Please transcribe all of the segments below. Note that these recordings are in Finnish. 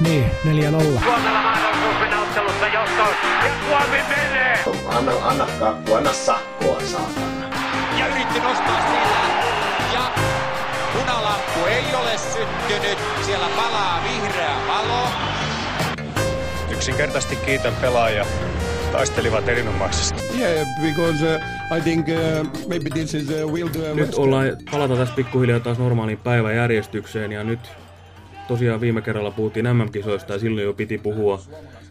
Niin, 4-0. Suomella mahdollisuus mennä ottelussa johtoon. Ja Suomi menee! Anna, anna kakku, anna sakkoa, saatana. Ja yritti nostaa sillä. Ja punalamppu ei ole syttynyt. Siellä palaa vihreä valo. Yksinkertaisesti kiitän pelaajia. Taistelivat erinomaisesti. Yeah, because uh, I think uh, maybe this is uh, will do. Nyt ollaan, palataan tässä pikkuhiljaa taas normaaliin päiväjärjestykseen ja nyt tosiaan viime kerralla puhuttiin MM-kisoista ja silloin jo piti puhua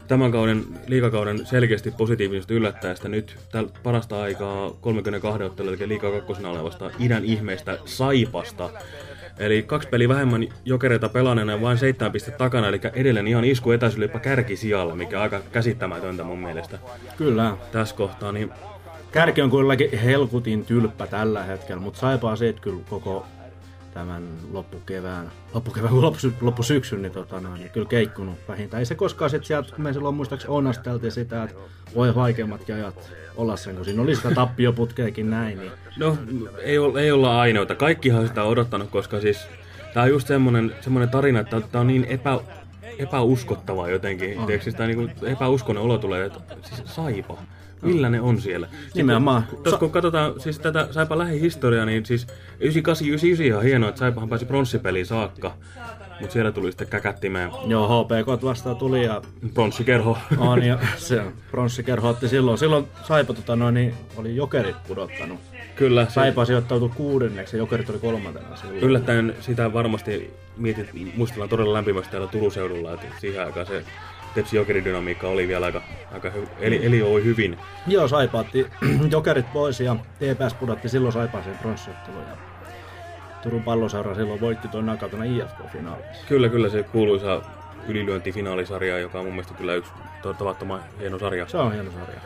tämän kauden, liikakauden selkeästi positiivisesta yllättäjästä. Nyt tällä parasta aikaa 32 ottelua, eli liikaa kakkosena olevasta idän ihmeestä Saipasta. Eli kaksi peliä vähemmän jokereita pelanneena ja vain seitsemän pistettä takana, eli edelleen ihan isku etäisyydellä jopa kärkisijalla, mikä on aika käsittämätöntä mun mielestä Kyllä. tässä kohtaa. Niin Kärki on kylläkin helkutin tylppä tällä hetkellä, mutta saipaa siitä kyllä koko tämän loppukevään, loppukevään kuin loppusy, loppusyksyn, niin, tota, niin kyllä keikkunut vähintään. Ei se koskaan sitten sieltä, kun me silloin muistaakseni onnasteltiin sitä, että voi vaikeimmat ajat olla sen, kun siinä oli sitä tappioputkeakin näin. Niin. No, ei, ei olla ainoita. Kaikkihan sitä on odottanut, koska siis tää on just semmonen, semmonen tarina, että tää on niin epä, epäuskottavaa jotenkin. Oh. Tiedätkö, siis tää niin epäuskonen olo tulee, että siis saipa. Millä ne on siellä? Nimenomaan. Tos, kun katsotaan siis tätä Saipa lähihistoriaa, niin siis 98-99 ihan hienoa, että Saipahan pääsi pronssipeliin saakka. Mutta siellä tuli sitten käkättimeen Joo, HPK vastaan tuli ja pronssikerho. on, ja se pronssikerho otti silloin. Silloin Saipa tota, noin, niin oli jokerit pudottanut. Kyllä, se, Saipa sijoittautui kuudenneksi ja jokerit oli kolmantena silloin. yllättäen sitä varmasti mietit, muistellaan todella lämpimästi täällä Turun seudulla, että siihen aikaan se Tepsi Jokeridynamiikka oli vielä aika, aika hy, eli, eli oli hyvin. Joo, Saipa otti jokerit pois ja TPS pudotti silloin Saipaaseen pronssiotteluun. Ja Turun palloseura silloin voitti tuon nakatona IFK-finaalissa. Kyllä, kyllä se kuuluisa ylilyöntifinaalisarja, joka on mun mielestä kyllä yksi to- tavattoman hieno sarja. Se on hieno sarja.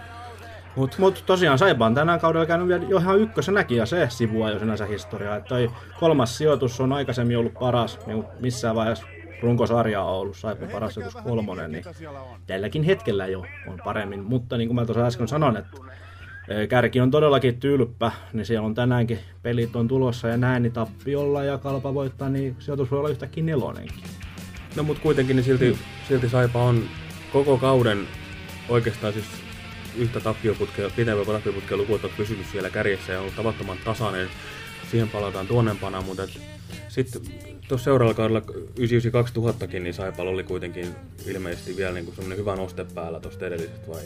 Mut, Mutta tosiaan Saipa on tänään kaudella käynyt vielä jo ihan ykkösenäkin ja se sivua jo sinänsä historiaa. Että toi kolmas sijoitus on aikaisemmin ollut paras, niin missään vaiheessa runkosarja on ollut Saipa paras sijoitus kolmonen, niin tälläkin hetkellä jo on paremmin. Mutta niin kuin mä tuossa äsken sanoin, että kärki on todellakin tylppä, niin siellä on tänäänkin pelit on tulossa ja näin, niin tappiolla ja kalpa voittaa, niin sijoitus voi olla yhtäkkiä nelonenkin. no mut kuitenkin niin silti, silti Saipa on koko kauden oikeastaan siis yhtä tappioputkea, pitempää tappioputkea lukuun ottamatta pysynyt siellä kärjessä ja on ollut tavattoman tasainen. Siihen palataan tuonnempana, mutta sitten tuossa seuraavalla kaudella 99-2000kin, niin Saipalla oli kuitenkin ilmeisesti vielä niin semmoinen hyvä noste päällä tuosta edellisestä vai?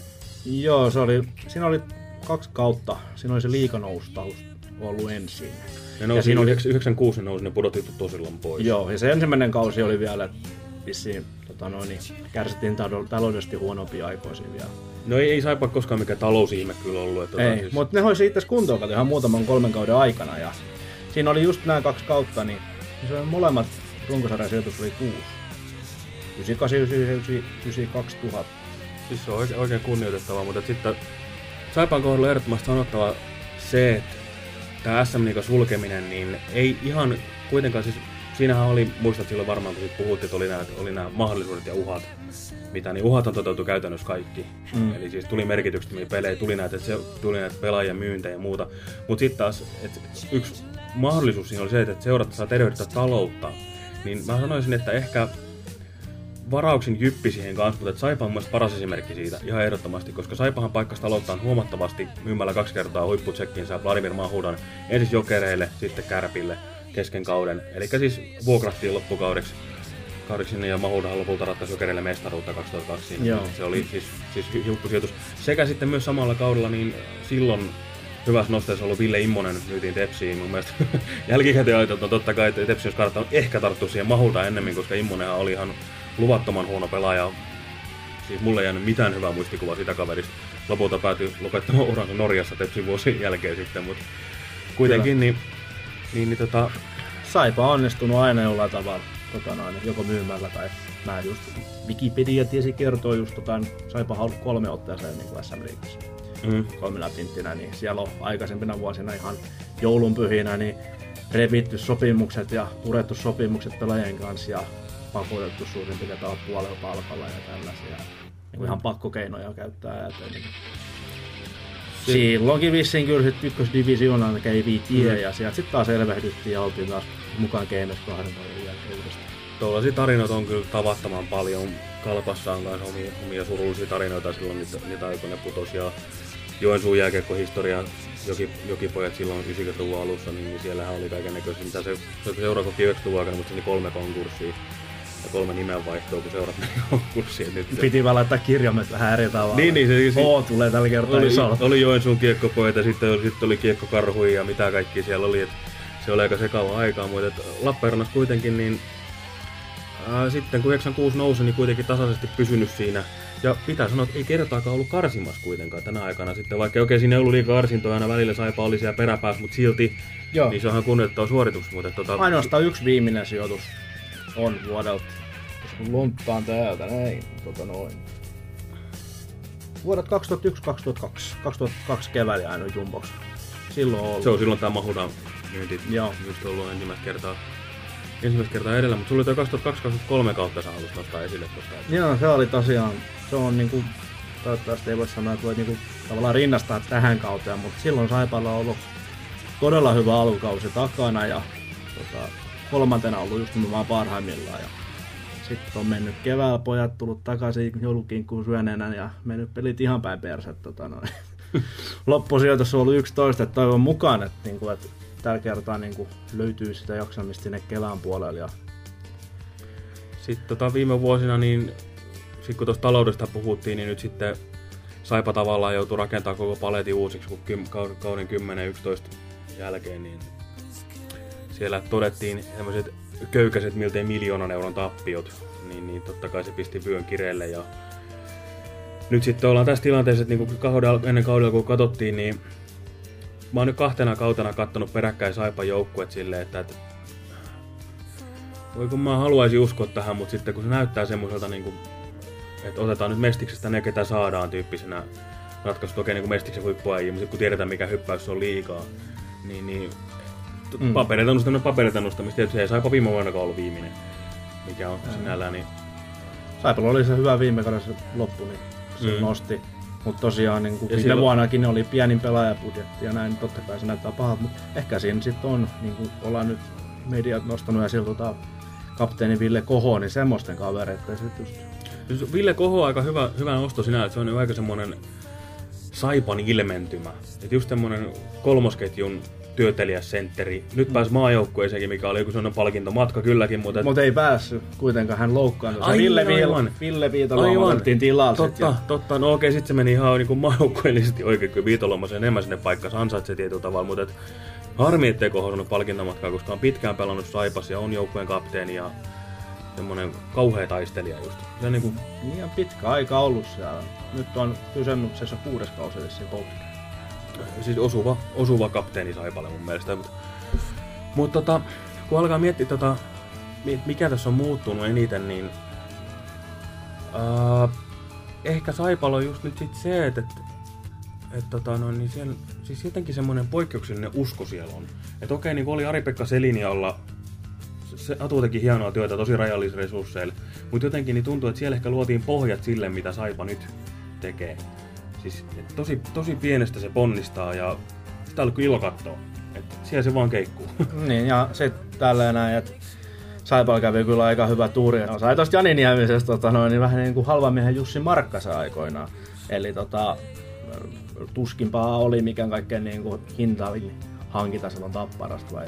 Joo, se oli, siinä oli kaksi kautta. Siinä oli se liikanoustaus ollut ensin. Ne nousi, siinä oli- 96 ne nousi, ne pudotettu tosillaan pois. Joo, ja se ensimmäinen kausi oli vielä, että vissiin tota noin, niin kärsittiin talo- taloudellisesti huonompia aikoja siinä vielä. No ei, ei Saipa koskaan mikään talousihme kyllä ollut. Että Ei, siis... mutta ne hoisi itse kuntoon ihan muutaman kolmen kauden aikana. Ja siinä oli just nämä kaksi kautta, niin se oli molemmat runkosarjan sijoitus oli kuusi. 98, 99, 99, 2000. Siis se on oikein, oikein kunnioitettavaa, mutta sitten Saipan kohdalla ehdottomasti sanottava se, että tämä SM Liigan sulkeminen, niin ei ihan kuitenkaan siis, siinähän oli, muistat silloin varmaan kun puhuttiin, että oli nämä, oli nämä mahdollisuudet ja uhat, mitä niin uhat on toteutu käytännössä kaikki. Mm. Eli siis tuli merkityksettömiä pelejä, tuli näitä, se, tuli näitä pelaajien myyntejä ja muuta. Mutta sitten taas, että yksi mahdollisuus siinä oli se, että seurat saa terveyttää taloutta. Niin mä sanoisin, että ehkä varauksin jyppi siihen kanssa, mutta Saipa on mielestä paras esimerkki siitä ihan ehdottomasti, koska Saipahan paikkasi talouttaan huomattavasti myymällä kaksi kertaa huipputsekkinsä Vladimir Mahudan ensin jokereille, sitten kärpille kesken kauden. Eli siis vuokrattiin loppukaudeksi kaudeksi sinne ja Mahudahan lopulta ratkaisi jokereille mestaruutta 2002. Siinä. Joo. Se oli siis, siis huippusijoitus. Sekä sitten myös samalla kaudella niin silloin hyvässä nosteessa ollut Ville Immonen myytiin Tepsiin. Mun mielestä jälkikäteen ajateltu on totta kai, että Tepsi olisi kannattanut ehkä tarttua siihen Mahudaan ennemmin, koska Immonenhan oli ihan luvattoman huono pelaaja. Siis mulle ei jäänyt mitään hyvää muistikuvaa sitä kaverista. Lopulta päätyi lopettamaan uransa Norjassa Tepsin vuosien jälkeen sitten, mutta kuitenkin niin, niin, niin tota, Saipa on onnistunut aina jollain tavalla, tota noin, joko myymällä tai mä just Wikipedia tiesi kertoo just tota, Saipa ollut kolme otteeseen niin kuin SM Liigassa. Mm, kolmena pinttinä, niin siellä on aikaisempina vuosina ihan joulunpyhinä niin revitty sopimukset ja purettu sopimukset pelaajien kanssa ja pakotettu suurin piirtein puolella palkalla ja tällaisia. Niin ihan pakkokeinoja käyttää ajatellen. Niin. Silloinkin vissiin kyllä sitten ykkösdivisioonaan kävi tie Mm. ja sieltä sitten taas elvehdyttiin ja oltiin taas mukaan gameissa kahden vuoden jälkeen uudestaan. tuollaisia tarinoita on kyllä tavattoman paljon. Kalpassa on myös omia, omia surullisia tarinoita silloin niitä, niitä aikoina putosi. Ja Joensuun jääkiekkohistoria joki, jokipojat silloin 90-luvun alussa, niin, niin siellähän oli kaiken näköisiä. Mitä se, se seurakoki 90-luvun aikana, mutta se oli kolme konkurssia ja kolme nimenvaihtoa, kun seurat meni konkurssiin. Nyt Piti vaan laittaa kirjaimet vähän eri tavalla. Niin, niin, se- se- O tulee tällä kertaa oli, isolla. oli Joensuun kiekkopojat ja sitten, oli- sitten oli kiekkokarhuja ja mitä kaikki siellä oli. Et se oli aika sekava aikaa, mutta et Lappeenrannassa kuitenkin niin ää, sitten kun 96 nousi, niin kuitenkin tasaisesti pysynyt siinä. Ja pitää sanoa, että ei kertaakaan ollut karsimassa kuitenkaan tänä aikana sitten, vaikka okei siinä ei ollut liikaa karsintoja, aina välillä saipa oli siellä peräpäässä, mutta silti, Joo. niin se on ihan kunnioittava suoritus. Mutta tota, Ainoastaan yksi viimeinen sijoitus on vuodelta. Jos kun lunttaan täältä näin, tota noin. Vuodet 2001-2002. 2002 keväällä ainoa jumbox. Silloin on ollut. se on silloin tämä Mahudan myynti Joo. just ollut ensimmäistä kertaa, ensimmäistä kertaa edellä, mutta sulla oli tuo 2002-2003 kautta sä nostaa esille tuosta. Joo, se oli tosiaan, se on niinku, toivottavasti ei voi sanoa, että voi niinku tavallaan rinnastaa tähän kauteen, mutta silloin Saipalla on ollut todella hyvä alkukausi takana ja tota, kolmantena ollut just nimenomaan parhaimmillaan. Ja sitten on mennyt keväällä pojat tullut takaisin joulukinkkuun syöneenä ja mennyt pelit ihan päin perset. Tota noin. Loppusijoitus on ollut 11, että toivon mukaan, että, niinku, että tällä kertaa niinku, löytyy sitä jaksamista sinne kevään puolelle. Ja Sitten tota, viime vuosina, niin sit kun tuosta taloudesta puhuttiin, niin nyt sitten Saipa tavallaan joutui rakentamaan koko paletin uusiksi, kun kauden 10-11 jälkeen, niin siellä todettiin tämmöiset köykäiset miltei miljoonan euron tappiot, niin, niin totta kai se pisti vyön kireelle ja nyt sitten ollaan tässä tilanteessa, että niin kaudella, ennen kaudella kun katsottiin, niin mä oon nyt kahtena kautena kattonut peräkkäin Saipan joukkuet silleen, että, että voi kun mä haluaisin uskoa tähän, mutta sitten kun se näyttää semmoiselta, niin kuin, että otetaan nyt Mestiksestä ne, ketä saadaan tyyppisenä ratkaisut, okei niin kuin Mestiksen huippuajia, mutta kun tiedetään, mikä hyppäys on liikaa, niin, niin Mm. mm. papereita nostaminen papereita nostamista, tietysti ei saipa viime vuonna ollut viimeinen, mikä on sinällään, niin Saipalla oli se hyvä viime kaudella loppu, niin se Mm. mm. nosti. Mutta tosiaan niin kuin viime silloin- vuonnakin oli pienin pelaajapudjetti ja näin, totta kai se näyttää pahalta, mutta ehkä siinä sitten on, niin kuin ollaan nyt mediat nostanut ja sillä tota, kapteeni Ville Koho, niin semmoisten kavereiden sitten just Ville Koho on aika hyvä, hyvä nosto sinä, että se on aika semmoinen Saipan ilmentymä. Että just semmoinen kolmosketjun työtelijäs sentteri. Nyt pääsi maajoukkueeseenkin, mikä oli joku sellainen palkintomatka kylläkin, mutta... Mutta ei päässyt kuitenkaan, hän loukkaantui. Ai, Ville, aivan. Ville Viitala otettiin tilalle. Totta, ja- totta. No okei, sitten se meni ihan niin maajoukkueellisesti oikein, kyllä Viitoloma sen enemmän sinne paikkansa ansaitsee tietyllä tavalla, mutta et, harmi, ettei Koho saanut palkintomatkaa, koska on pitkään pelannut Saipas ja on joukkueen kapteeni ja semmoinen kauhea taistelija just. Se niin kuin, Liian pitkä aika ollut siellä. Nyt on kysymyksessä kuudes kausi vissiin polttikin. siis osuva, osuva kapteeni Saipalle mun mielestä. Mutta, mutta tota, kun alkaa miettiä, tota, mi- mikä tässä on muuttunut eniten, niin ää, ehkä Saipalla on just nyt sit se, että, että et, tota, no, niin siellä, siis jotenkin semmoinen poikkeuksellinen usko siellä on. Että okei, niin kuin oli Ari-Pekka Selinialla, se- Atu teki hienoa työtä tosi rajallisilla resursseilla, mutta jotenkin niin tuntuu, että siellä ehkä luotiin pohjat sille, mitä Saipa nyt tekee. Siis tosi, tosi pienestä se ponnistaa ja sitä on ilo katsoa. Et siellä se vaan keikkuu. Niin, ja sitten tälleen näin, että Saipalla kävi kyllä aika hyvä tuuri. No, sai tosta Jani Niemisestä tota, noin, niin vähän niin kuin halvamiehen Jussi Markkasen aikoinaan. Eli tota, tuskinpaa oli mikään kaikkein niin kuin hintavin hankita silloin Tapparasta vai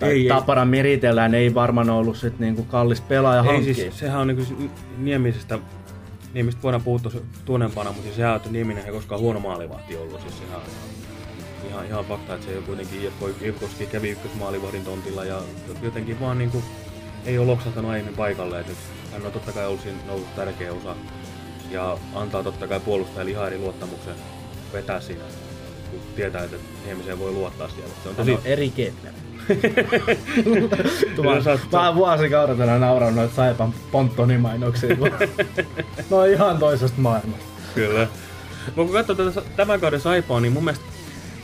tai Ei, ei. Tapparan meritellään ei varmaan ollut sit niinku kallis pelaaja Ei hankkia. siis, sehän on niinku Niemisestä, Niemistä voidaan puhua tuossa tuonempana, mutta siis sehän, että Nieminen ei koskaan huono maalivahti ollut. Siis ihan, ihan, ihan fakta, että se jo kuitenkin IFK, IFKski kävi ykkösmaalivahdin tontilla ja jotenkin vaan niinku ei ole loksahtanut aiemmin paikalle. Et nyt hän on totta kai ollut siinä noussut tärkeä osa ja antaa totta kai puolustajalle ihan eri luottamuksen vetää siinä, kun tietää, että Niemiseen voi luottaa siellä. Se on Hän tosi, on eri Kepler. Mä oon vuosikaudella naurannut noita Saipan ponttonimainoksia. no ihan toisesta maailmasta. Kyllä. Mutta kun katsoo tätä tämän kauden saipaa, niin mun mielestä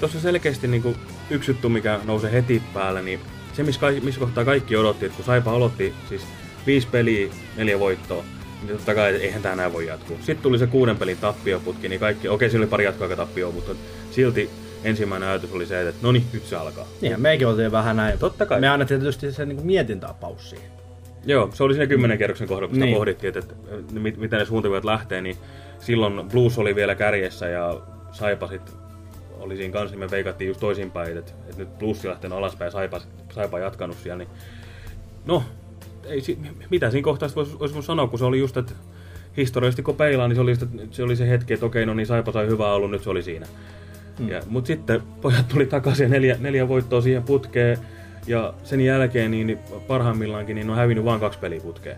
tuossa selkeästi niin yksi juttu, mikä nousee heti päälle, niin se, missä, kai, missä kohtaa kaikki odotti, että kun Saipa aloitti siis viisi peliä, neljä voittoa, niin totta kai eihän tämä näin voi jatkuu. Sitten tuli se kuuden pelin tappioputki, niin kaikki, okei, siinä oli pari jatkoaika tappioa, mutta silti ensimmäinen ajatus oli se, että no niin, nyt se alkaa. Niin, meikin oltiin vähän näin. Totta kai. Me annettiin tietysti se niin mietintäpaus siihen. Joo, se oli siinä kymmenen kerroksen kohdalla, kun niin. Pohdittiin, että, että mit- miten ne suuntaviot lähtee, niin silloin Blues oli vielä kärjessä ja Saipa sit oli siinä kanssa, niin me veikattiin just toisinpäin, että, että nyt Blues lähtenyt alaspäin ja Saipa, Saipa jatkanut siellä, niin no, ei, si- mitä siinä kohtaa voisi vois voinut sanoa, kun se oli just, että historiallisesti kun peilaa, niin se oli, se oli se hetki, että okei, no niin Saipa sai hyvää ollut, nyt se oli siinä. Mm. Ja, mutta sitten pojat tuli takaisin ja neljä, neljä voittoa siihen putkeen. Ja sen jälkeen niin parhaimmillaankin niin on hävinnyt vain kaksi peliä putkeen.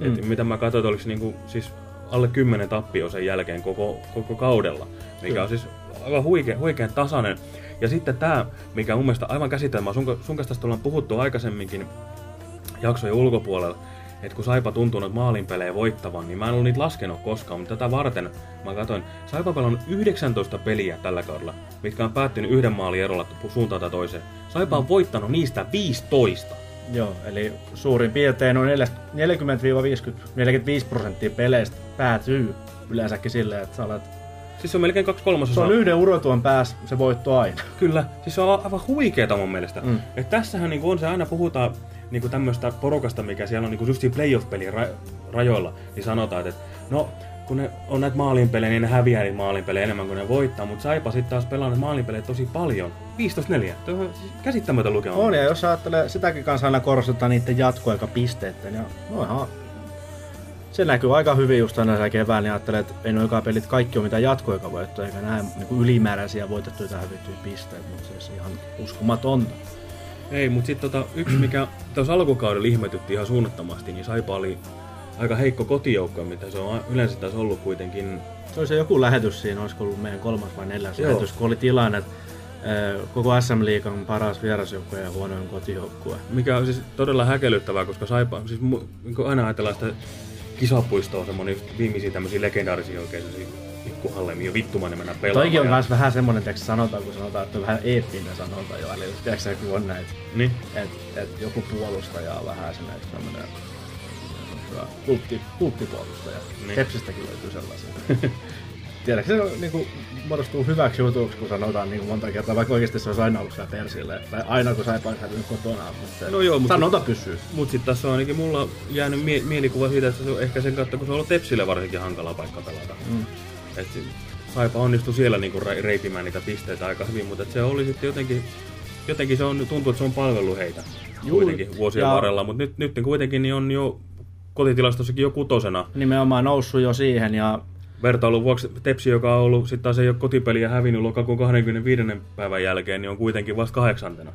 Mm. Et mitä mä katsoin, oliko se niinku, siis alle kymmenen tappio sen jälkeen koko, koko kaudella. Mikä Kyllä. on siis aivan huikea, huikean tasainen. Ja sitten tämä, mikä on mun mielestä aivan käsitelmää, sun, sun kanssa tästä ollaan puhuttu aikaisemminkin jaksojen ulkopuolella, että kun Saipa tuntuu noita maalinpelejä voittavan, niin mä en ollut niitä laskenut koskaan, mutta tätä varten mä katsoin, Saipa pelannut 19 peliä tällä kaudella, mitkä on päättynyt yhden maalin erolla suuntaan tai toiseen. Saipa on voittanut niistä 15. Joo, eli suurin piirtein noin 40-50, 45 prosenttia peleistä päätyy yleensäkin silleen, että sä olet... Siis se on melkein kaksi kolmasosaa. Se on yhden urotuon päässä se voitto aina. Kyllä, siis se on aivan huikeeta mun mielestä. Mm. Mm. Et tässähän niin on se aina puhutaan niin tämmöistä porukasta, mikä siellä on niin just siinä playoff-pelin ra- rajoilla, niin sanotaan, että no kun ne on näitä maalinpelejä, niin ne häviää niitä maalinpelejä enemmän kuin ne voittaa, mutta Saipa sitten taas pelaa näitä maalinpelejä tosi paljon. 15-4. Tuo on siis käsittämätön lukema. On, ja jos ajattelee, sitäkin kanssa aina korostetaan niiden jatkoaikapisteiden, ja no ihan, se näkyy aika hyvin just siellä kevään, ja ajattelee, että ei noin pelit kaikki ole mitään jatkoaikavoittoja, eikä näin niin ylimääräisiä voitettuja tai hävittyjä pisteitä, mutta siis ihan uskomatonta. Ei, mutta sitten tota, yksi, mikä tuossa alkukaudella ihmetytti ihan suunnattomasti, niin Saipa oli aika heikko kotijoukko, mitä se on yleensä taas ollut kuitenkin. Se oli se joku lähetys siinä, olisiko ollut meidän kolmas vai neljäs Joo. lähetys, kun oli tilanne, että ö, koko SM-liigan paras vierasjoukkue ja huonoin kotijoukkue. Mikä on siis todella häkellyttävää, koska Saipa, siis aina ajatellaan sitä kisapuistoa, semmoinen viimeisiä tämmöisiä legendaarisia oikein sellaisia pikkuhallemia ja vittumainen mennä pelaamaan. Toikin on ja- myös vähän semmonen teksti sanotaan, kun sanotaan, että on vähän eeppinen sanonta jo. Eli tiedätkö sä, kun on näitä, Niin. että et joku puolustaja on vähän semmoinen semmoinen kultti, kulttipuolustaja. Niin. Tepsistäkin löytyy sellaisia. Tiedätkö, se on, niin kuin, muodostuu hyväksi jutuksi, kun sanotaan niin kuin monta kertaa, vaikka oikeasti se olisi aina ollut siellä persille. Tai aina kun saipa hävinnyt kotona. Mutta No joo, mutta- sanonta pysyy. Mut sit tässä on ainakin mulla jäänyt mie- mielikuva siitä, että se on ehkä sen kautta, kun se on ollut Tepsille varsinkin hankala paikka pelata. Mm. Et Saipa onnistui siellä niinku re- reipimään niitä pisteitä aika hyvin, mutta se oli sitten jotenkin, jotenkin se on, tuntuu, että se on palvellut heitä Juu, kuitenkin vuosien ja- varrella, mutta nyt, nyt kuitenkin niin on jo kotitilastossakin jo kutosena. Nimenomaan noussut jo siihen ja Vertailun vuoksi Tepsi, joka on ollut, sitten taas ei ole kotipeliä hävinnyt lokakuun 25. päivän jälkeen, niin on kuitenkin vasta kahdeksantena.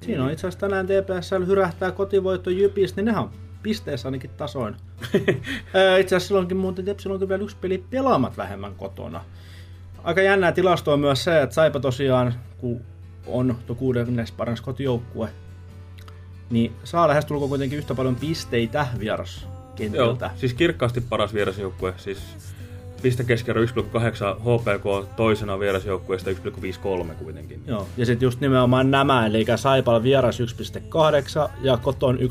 Siinä on itse asiassa tänään TPSL hyrähtää kotivoitto Jypistä, niin nehän on pisteessä ainakin tasoin. Itse asiassa silloinkin muuten Tepsillä on vielä yksi peli pelaamat vähemmän kotona. Aika jännää tilastoa myös se, että Saipa tosiaan, kun on tuo kuudenneksi paras kotijoukkue, niin saa lähestulkoon kuitenkin yhtä paljon pisteitä Joo, vieraskentiltä. siis kirkkaasti paras vierasjoukkue, siis pistekeskiarvo 1,8, HPK toisena vierasjoukkueesta 1,53 kuitenkin. Joo, ja sitten just nimenomaan nämä, eli Saipalla vieras 1.8 ja koton 1.82,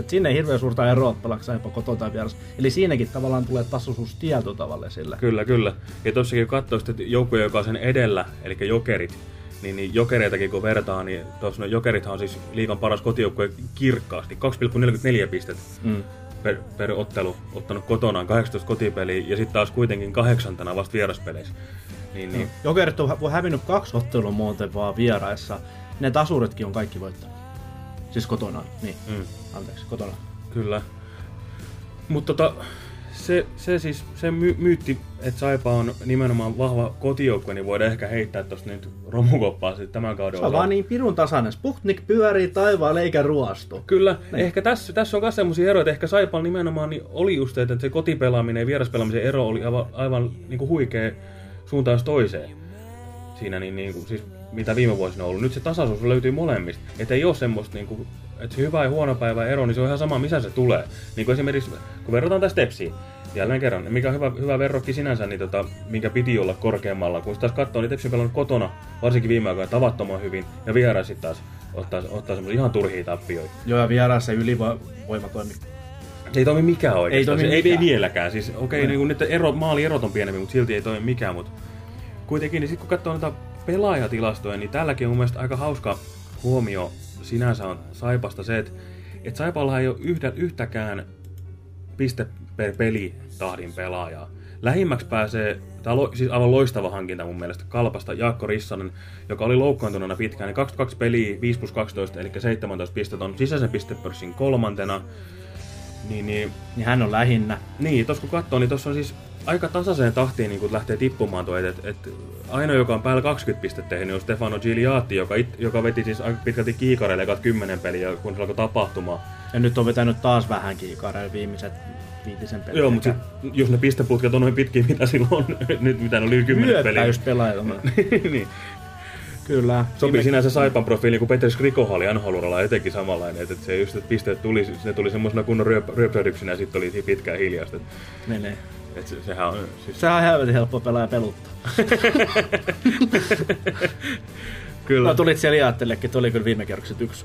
että sinne ei hirveän suurta eroa, pelaako Saipa koton tai vieras. Eli siinäkin tavallaan tulee tasoisuus tietyllä tavalla sille. Kyllä, kyllä. Ja tossakin katsoo sitten joukkoja, joka on sen edellä, eli jokerit, niin, niin jokereitakin kun vertaa, niin tuossa no jokerithan on siis liigan paras kotijoukkue kirkkaasti, 2,44 pistettä Mm. Per, per ottelu, ottanut kotonaan 18 kotipeliä ja sitten taas kuitenkin kahdeksantena vasta vieraspeleissä. Niin, niin. Jokerit on hä- hävinnyt kaksi ottelua muuten vaan vieraissa. Ne tasuritkin on kaikki voittanut. Siis kotona. Niin, Mm. anteeksi, kotona. Kyllä. Mutta tota, se, se siis, se my, myytti, että Saipa on nimenomaan vahva kotijoukkue, niin voidaan ehkä heittää tuosta nyt romukoppaa sitten tämän kauden Se on vaan niin pirun tasainen. Sputnik pyörii taivaan eikä ruostu. Kyllä, niin. ehkä tässä, tässä on myös sellaisia eroja, että ehkä Saipal nimenomaan niin oli just, että se kotipelaaminen ja vieraspelaamisen ero oli aivan, aivan niin kuin huikea suuntaan toiseen. Siinä niin, niin kuin, siis mitä viime vuosina on ollut. Nyt se tasaisuus löytyy molemmista. Että ei ole semmoista, niin kuin, että se hyvä ja huono päivä ero, niin se on ihan sama, missä se tulee. Niin kuin esimerkiksi, kun verrataan tästä Stepsiin, jälleen kerran, mikä on hyvä, hyvä verrokki sinänsä, niin tota, minkä piti olla korkeammalla. Kun taas katsoo, niin Tepsi on pelannut kotona, varsinkin viime aikoina, tavattoman hyvin, ja vieras sitten taas ottaa, ottaa semmoisia ihan turhia tappioita. Joo, ja vieraassa ylivoima toimi. Ei toimi mikään oikeastaan. Ei toimi ei, ei mikään. vieläkään. Siis, okei, okay, niin nyt ero, maalierot on pienempi, mutta silti ei toimi mikään. Mutta kuitenkin, niin sit kun katsoo noita pelaajatilastoja, niin tälläkin on mun mielestä aika hauska huomio sinänsä on Saipasta se, että että Saipalla ei ole yhtä, yhtäkään piste per peli tahdin pelaajaa. Lähimmäksi pääsee, tämä on siis aivan loistava hankinta mun mielestä, Kalpasta Jaakko Rissanen, joka oli loukkaantuneena pitkään, niin 22 peliä, 5 plus 12, eli 17 pistettä on sisäisen pistepörssin kolmantena. Niin, niin, Niin hän on lähinnä. niin tuossa kun katsoo, niin tuossa on siis aika tasaiseen tahtiin niin kun lähtee tippumaan tuo, että et, ainoa, joka on päällä 20 pistettä tehnyt, on Stefano Gigliatti, joka, it, joka veti siis aika pitkälti kiikareille ekat 10 peliä, kun se alkoi tapahtumaan. Ja nyt on vetänyt taas vähän kiikareilla viimeiset viitisen peliä. Joo, mutta sit, jos ne pisteputket on noin pitkiä, mitä silloin on, nyt mitä ne oli yli 10 peliä. Hyöppäys pelaajilta. niin. Kyllä. Sopii Viime- sinänsä Saipan profiili, kun Petri Skrikoha oli nhl etenkin samanlainen, että se just, että pisteet tuli, ne tuli semmoisena kunnon ryöp, ryöpsähdyksinä ja sitten oli pitkään hiljasta. Et, Menee. Et se, sehän on siis... Sehän on helvetin helppo pelaaja peluttaa. Kyllä. No tulit siellä Iattellekin, tuli kyllä viime kerrokset yksi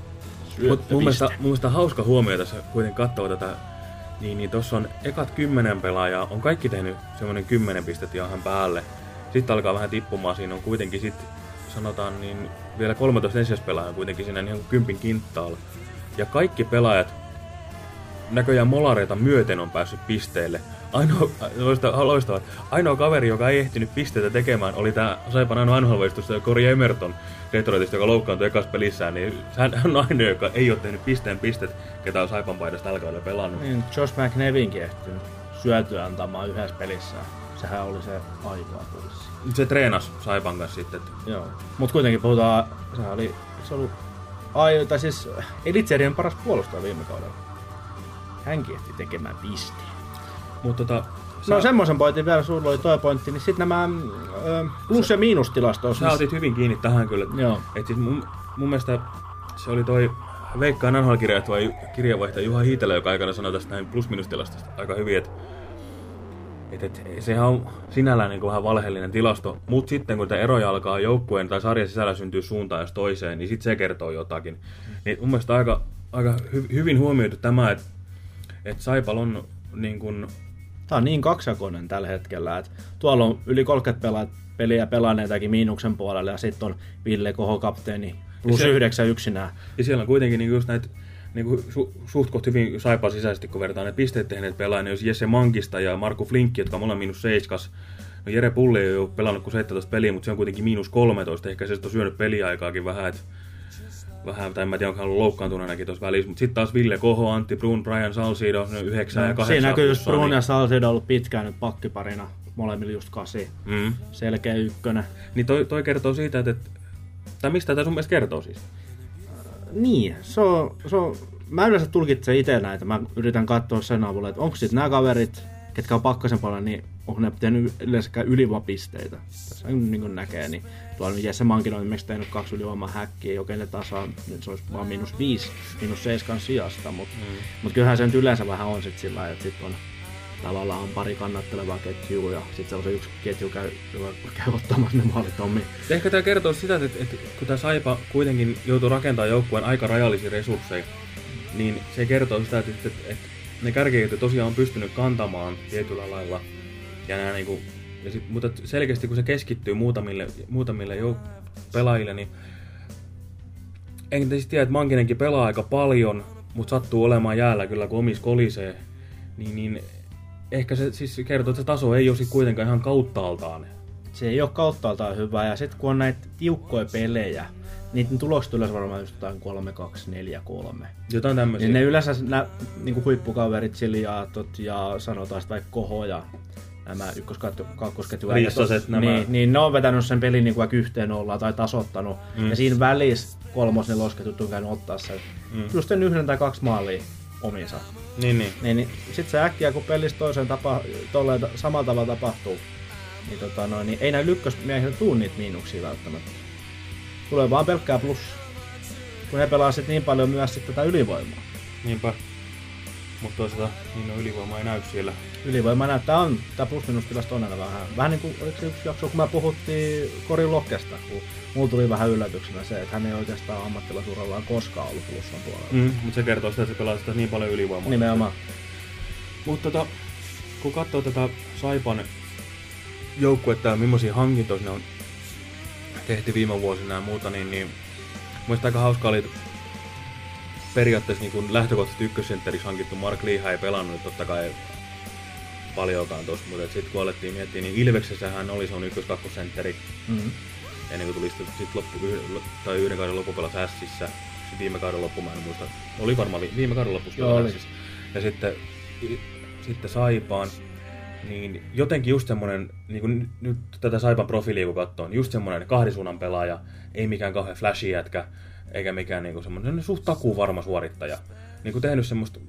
Mut mun, mielestä, mun mielestä hauska huomio tässä kuitenkin katsoo tätä, niin, niin tuossa on ekat kymmenen pelaajaa, on kaikki tehnyt semmoinen kymmenen pistettä ihan päälle. Sitten alkaa vähän tippumaan, siinä on kuitenkin sit, sanotaan niin vielä 13 ensisijaspelaajaa kuitenkin siinä kuin kympin kinttaalla. Ja kaikki pelaajat näköjään molareita myöten on päässyt pisteille. Ainoa, loistava, loistava. Ainoa kaveri, joka ei ehtinyt pisteitä tekemään, oli tämä Saipan ainoa nhl Cory Emerton Detroitista, joka loukkaantui ekassa pelissään. Niin hän on ainoa, joka ei ole tehnyt pisteen pistet, ketä on Saipan paidasta tällä kaudella pelannut. Niin, Josh McNevinkin ehtinyt syötyä antamaan yhdessä pelissä. Sehän oli se aikaa pulssi. Se treenas Saipan kanssa sitten. että Joo. Mut kuitenkin puhutaan, sehän oli, se oli ai, tai siis Elitserien paras puolustaja viime kaudella. Hänkin ehti tekemään pisteen. Mutta tota, No semmoisen pointin vielä, sulla oli toi pointti, niin sitten nämä mm, ö, plus- ja miinustilastoissa. Sä otit hyvin kiinni tähän kyllä. Joo. Et siis mun, mun mielestä se oli toi Veikkaan NHL-kirjavaihtaja Juha Hiitelä, joka aikana sanoi tästä näin plus-minustilastosta aika hyvin, että et, et, sehän on sinällään niin kuin vähän valheellinen tilasto, mutta sitten kun tämä eroja alkaa joukkueen tai sarjan sisällä syntyy suuntaan jos toiseen, niin sitten se kertoo jotakin. Niin mun mielestä aika, aika hy, hyvin huomioitu tämä, että et Saipal on niin kuin, Tämä on niin kaksijakoinen tällä hetkellä, että tuolla on yli 30 pelaat, peliä pelanneitakin miinuksen puolella ja sitten on Ville Koho kapteeni plus se- yhdeksän yksinään. Ja siellä on kuitenkin niin just näitä niin kuin su, suht kohta hyvin saipaa sisäisesti, kun verrataan ne pisteet tehneet pelaajia, niin jos Jesse Mankista ja Marko Flinkki, jotka on molemmat miinus seiskas. No Jere Pulli ei ole pelannut kuin 17 peliä, mutta se on kuitenkin miinus 13. Ehkä se on syönyt peliaikaakin vähän, että vähän, tai en mä tiedä, onko hän ollut loukkaantuneenakin tuossa välissä, mutta sitten taas Ville Koho, Antti Brun, Brian Salcido, ne 9 ja 8 No, Siinä näkyy just Brun ja Salcido ollut pitkään nyt pakkiparina, molemmilla just kasi. Mm. Selkeä ykkönen. Niin toi, toi kertoo siitä, että, että tai mistä tämä sun mielestä kertoo siis? Niin, se on, se on, mä yleensä tulkitsen itse näitä. Mä yritän katsoa sen avulla, että onko sitten nämä kaverit, ketkä on pakkasen paljon, niin onko ne tehnyt yleensäkään ylivoimapisteitä. Tässä niin kuin näkee, niin tuolla nyt Jesse Mankin on esimerkiksi tehnyt kaksi ylivoimaa häkkiä, okei ne tasaa, niin se olisi vaan miinus viisi, miinus seiskan sijasta, mutta mm. mut kyllähän se nyt yleensä vähän on sitten sillä että sitten on tavallaan on pari kannattelevaa ketjua ja sitten se on yksi ketju, käy, joka käy ottamassa ne maalit omiin. Ehkä tämä kertoo sitä, että, että kun tämä Saipa kuitenkin joutuu rakentamaan joukkueen aika rajallisiin resursseja, niin se kertoo sitä, että, että, että ne kärkiketjut tosiaan on pystynyt kantamaan tietyllä lailla. Ja nämä niinku, ja sit, mutta selkeästi kun se keskittyy muutamille, muutamille jouk- pelaajille, niin enkä siis tiedä, että Mankinenkin pelaa aika paljon, mutta sattuu olemaan jäällä kyllä, kun omis kolisee, niin, niin ehkä se siis kertoo, että se taso ei ole kuitenkaan ihan kauttaaltaan se ei ole kauttaaltaan hyvä. Ja sitten kun on näitä tiukkoja pelejä, niiden tulokset yleensä varmaan just jotain 3, 2, 4, 3. jotain tämmöisiä. Niin ne yleensä nä, niin huippukaverit, Siliaatot ja sanotaan sitten vaikka Koho ja nämä ykkösketju, kakkosketju Rissaset, nämä. Niin, niin, ne on vetänyt sen pelin niin kuin vaikka yhteen ollaan tai tasottanut. Mm. Ja siinä välissä kolmos nelosketjut on käynyt ottaa sen. Mm. Just sen yhden tai kaksi maalia omiinsa. Niin, niin. Niin, niin sit se äkkiä, kun pelissä toiseen tapa, tolleen, samalla tavalla tapahtuu, niin, tota noin, niin ei näin ykkösmiehillä tuu niitä miinuksia välttämättä. Tulee vaan pelkkää plus. Kun he pelaa sit niin paljon myös sit tätä ylivoimaa. Niinpä. Mutta toisaalta niin on ylivoima ei näy siellä. Ylivoima näyttää on, tää plus tilasta on aina vähän. Vähän niin kuin, oliko se yksi jakso, kun mä puhuttiin Korin Lokkesta, kun mulla tuli vähän yllätyksenä se, että hän ei oikeastaan ammattilaisurallaan koskaan ollut plussan puolella. Mm, mutta se kertoo sitä, että se pelaa sitä niin paljon ylivoimaa. Nimenomaan. Mutta tota, kun katsoo tätä Saipan joukkuetta ja millaisia hankintoja ne on tehty viime vuosina ja muuta, niin, niin muista aika hauska oli periaatteessa niin kuin lähtökohtaisesti ykkössentteriksi hankittu Mark Liha ei pelannut nyt totta kai paljonkaan tuossa, mutta sitten kun alettiin miettiä, niin Ilveksessähän oli se on ykkös kakkosentteri Mm. ennen kuin tuli sitten sit loppu, tai yhden kauden loppu pelasi Ässissä. Sitten viime kauden loppu, mä en muista. Oli varmaan vi- viime kauden lopussa Joo, oli. Ja sitten, sitten Saipaan, niin jotenkin just semmonen, niin kuin nyt tätä Saipan profiilia kun katsoo, niin just semmonen kahdisuunnan pelaaja, ei mikään kauhean flashy jätkä, eikä mikään niin semmoinen semmonen suht takuu varma suorittaja. Niin kuin tehnyt semmoista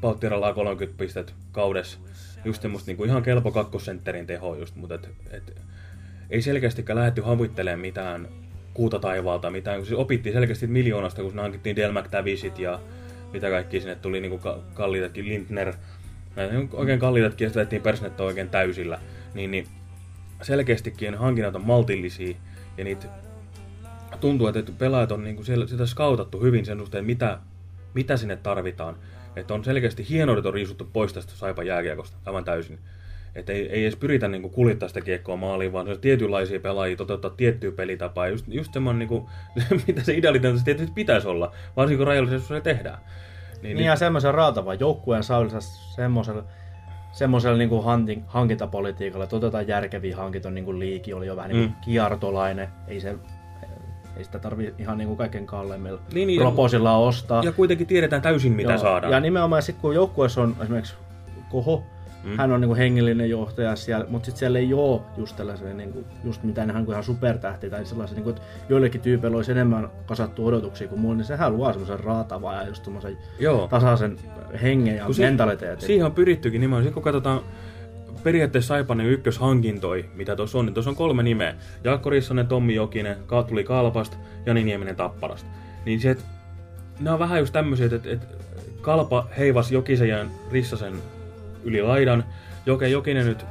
pauttirallaan 30 pistet kaudessa, just semmoista niin kuin ihan kelpo kakkosentterin tehoa just, mutta et, et, ei selkeästikään lähdetty havittelemaan mitään kuuta taivaalta, mitään, kun siis opittiin selkeästi miljoonasta, kun hankittiin Del McTavisit ja mitä kaikki sinne tuli, niin kuin kalliitatkin, Lindner, oikein kalliitatkin, ja sitten persnettä oikein täysillä, niin, niin selkeästikin hankinnat on maltillisia, ja niitä tuntuu, että pelaajat on niin kuin siellä, sitä skautattu hyvin sen suhteen, mitä, mitä sinne tarvitaan. Että on selkeästi hienoudet on riisuttu pois tästä Saipan jääkiekosta aivan täysin. Että ei, ei edes pyritä niin kuljettaa sitä kiekkoa maaliin, vaan se on tietynlaisia pelaajia, toteuttaa tiettyä pelitapaa. Ja just, just semmoinen, niin kuin, mitä se idealiteetti tietysti pitäisi olla, varsinkin kun rajallisessa se tehdään. Niin, ja semmoisen raatavan joukkueen saa semmoisella semmoisella niin hankin, hankintapolitiikalla, toteutetaan järkeviä hankintoja, niin kuin liiki oli jo vähän niin kuin Mm. kiertolainen, ei se ei sitä tarvi ihan niin kuin kaiken kalleimmilla Niin, niin, niin, proposilla ostaa. Ja kuitenkin tiedetään täysin, mitä Joo, saadaan. Ja nimenomaan sitten kun joukkueessa on esimerkiksi Koho, mm. hän on niinku hengellinen johtaja siellä, mutta sitten siellä ei ole just tällaisia, niinku, just mitään ihan, ihan supertähtiä tai sellaisia, niinku, että joillekin tyypeillä olisi enemmän kasattu odotuksia kuin muille, niin sehän luo semmoisen raatavaa ja just semmoisen Joo. tasaisen hengen ja Kun si- mentaliteetin. Siihen on pyrittykin nimenomaan. Sitten kun katsotaan periaatteessa Saipanen ykköshankintoi, mitä tuossa on, niin tuossa on kolme nimeä. Jaakko Rissanen, Tommi Jokinen, Ka- tuli Kalpasta, Jani Nieminen Tapparasta. Niin se, että nämä on vähän just tämmöisiä, että, että Kalpa heivas Jokisen ja Rissasen yli laidan. Joke, Jokinen nyt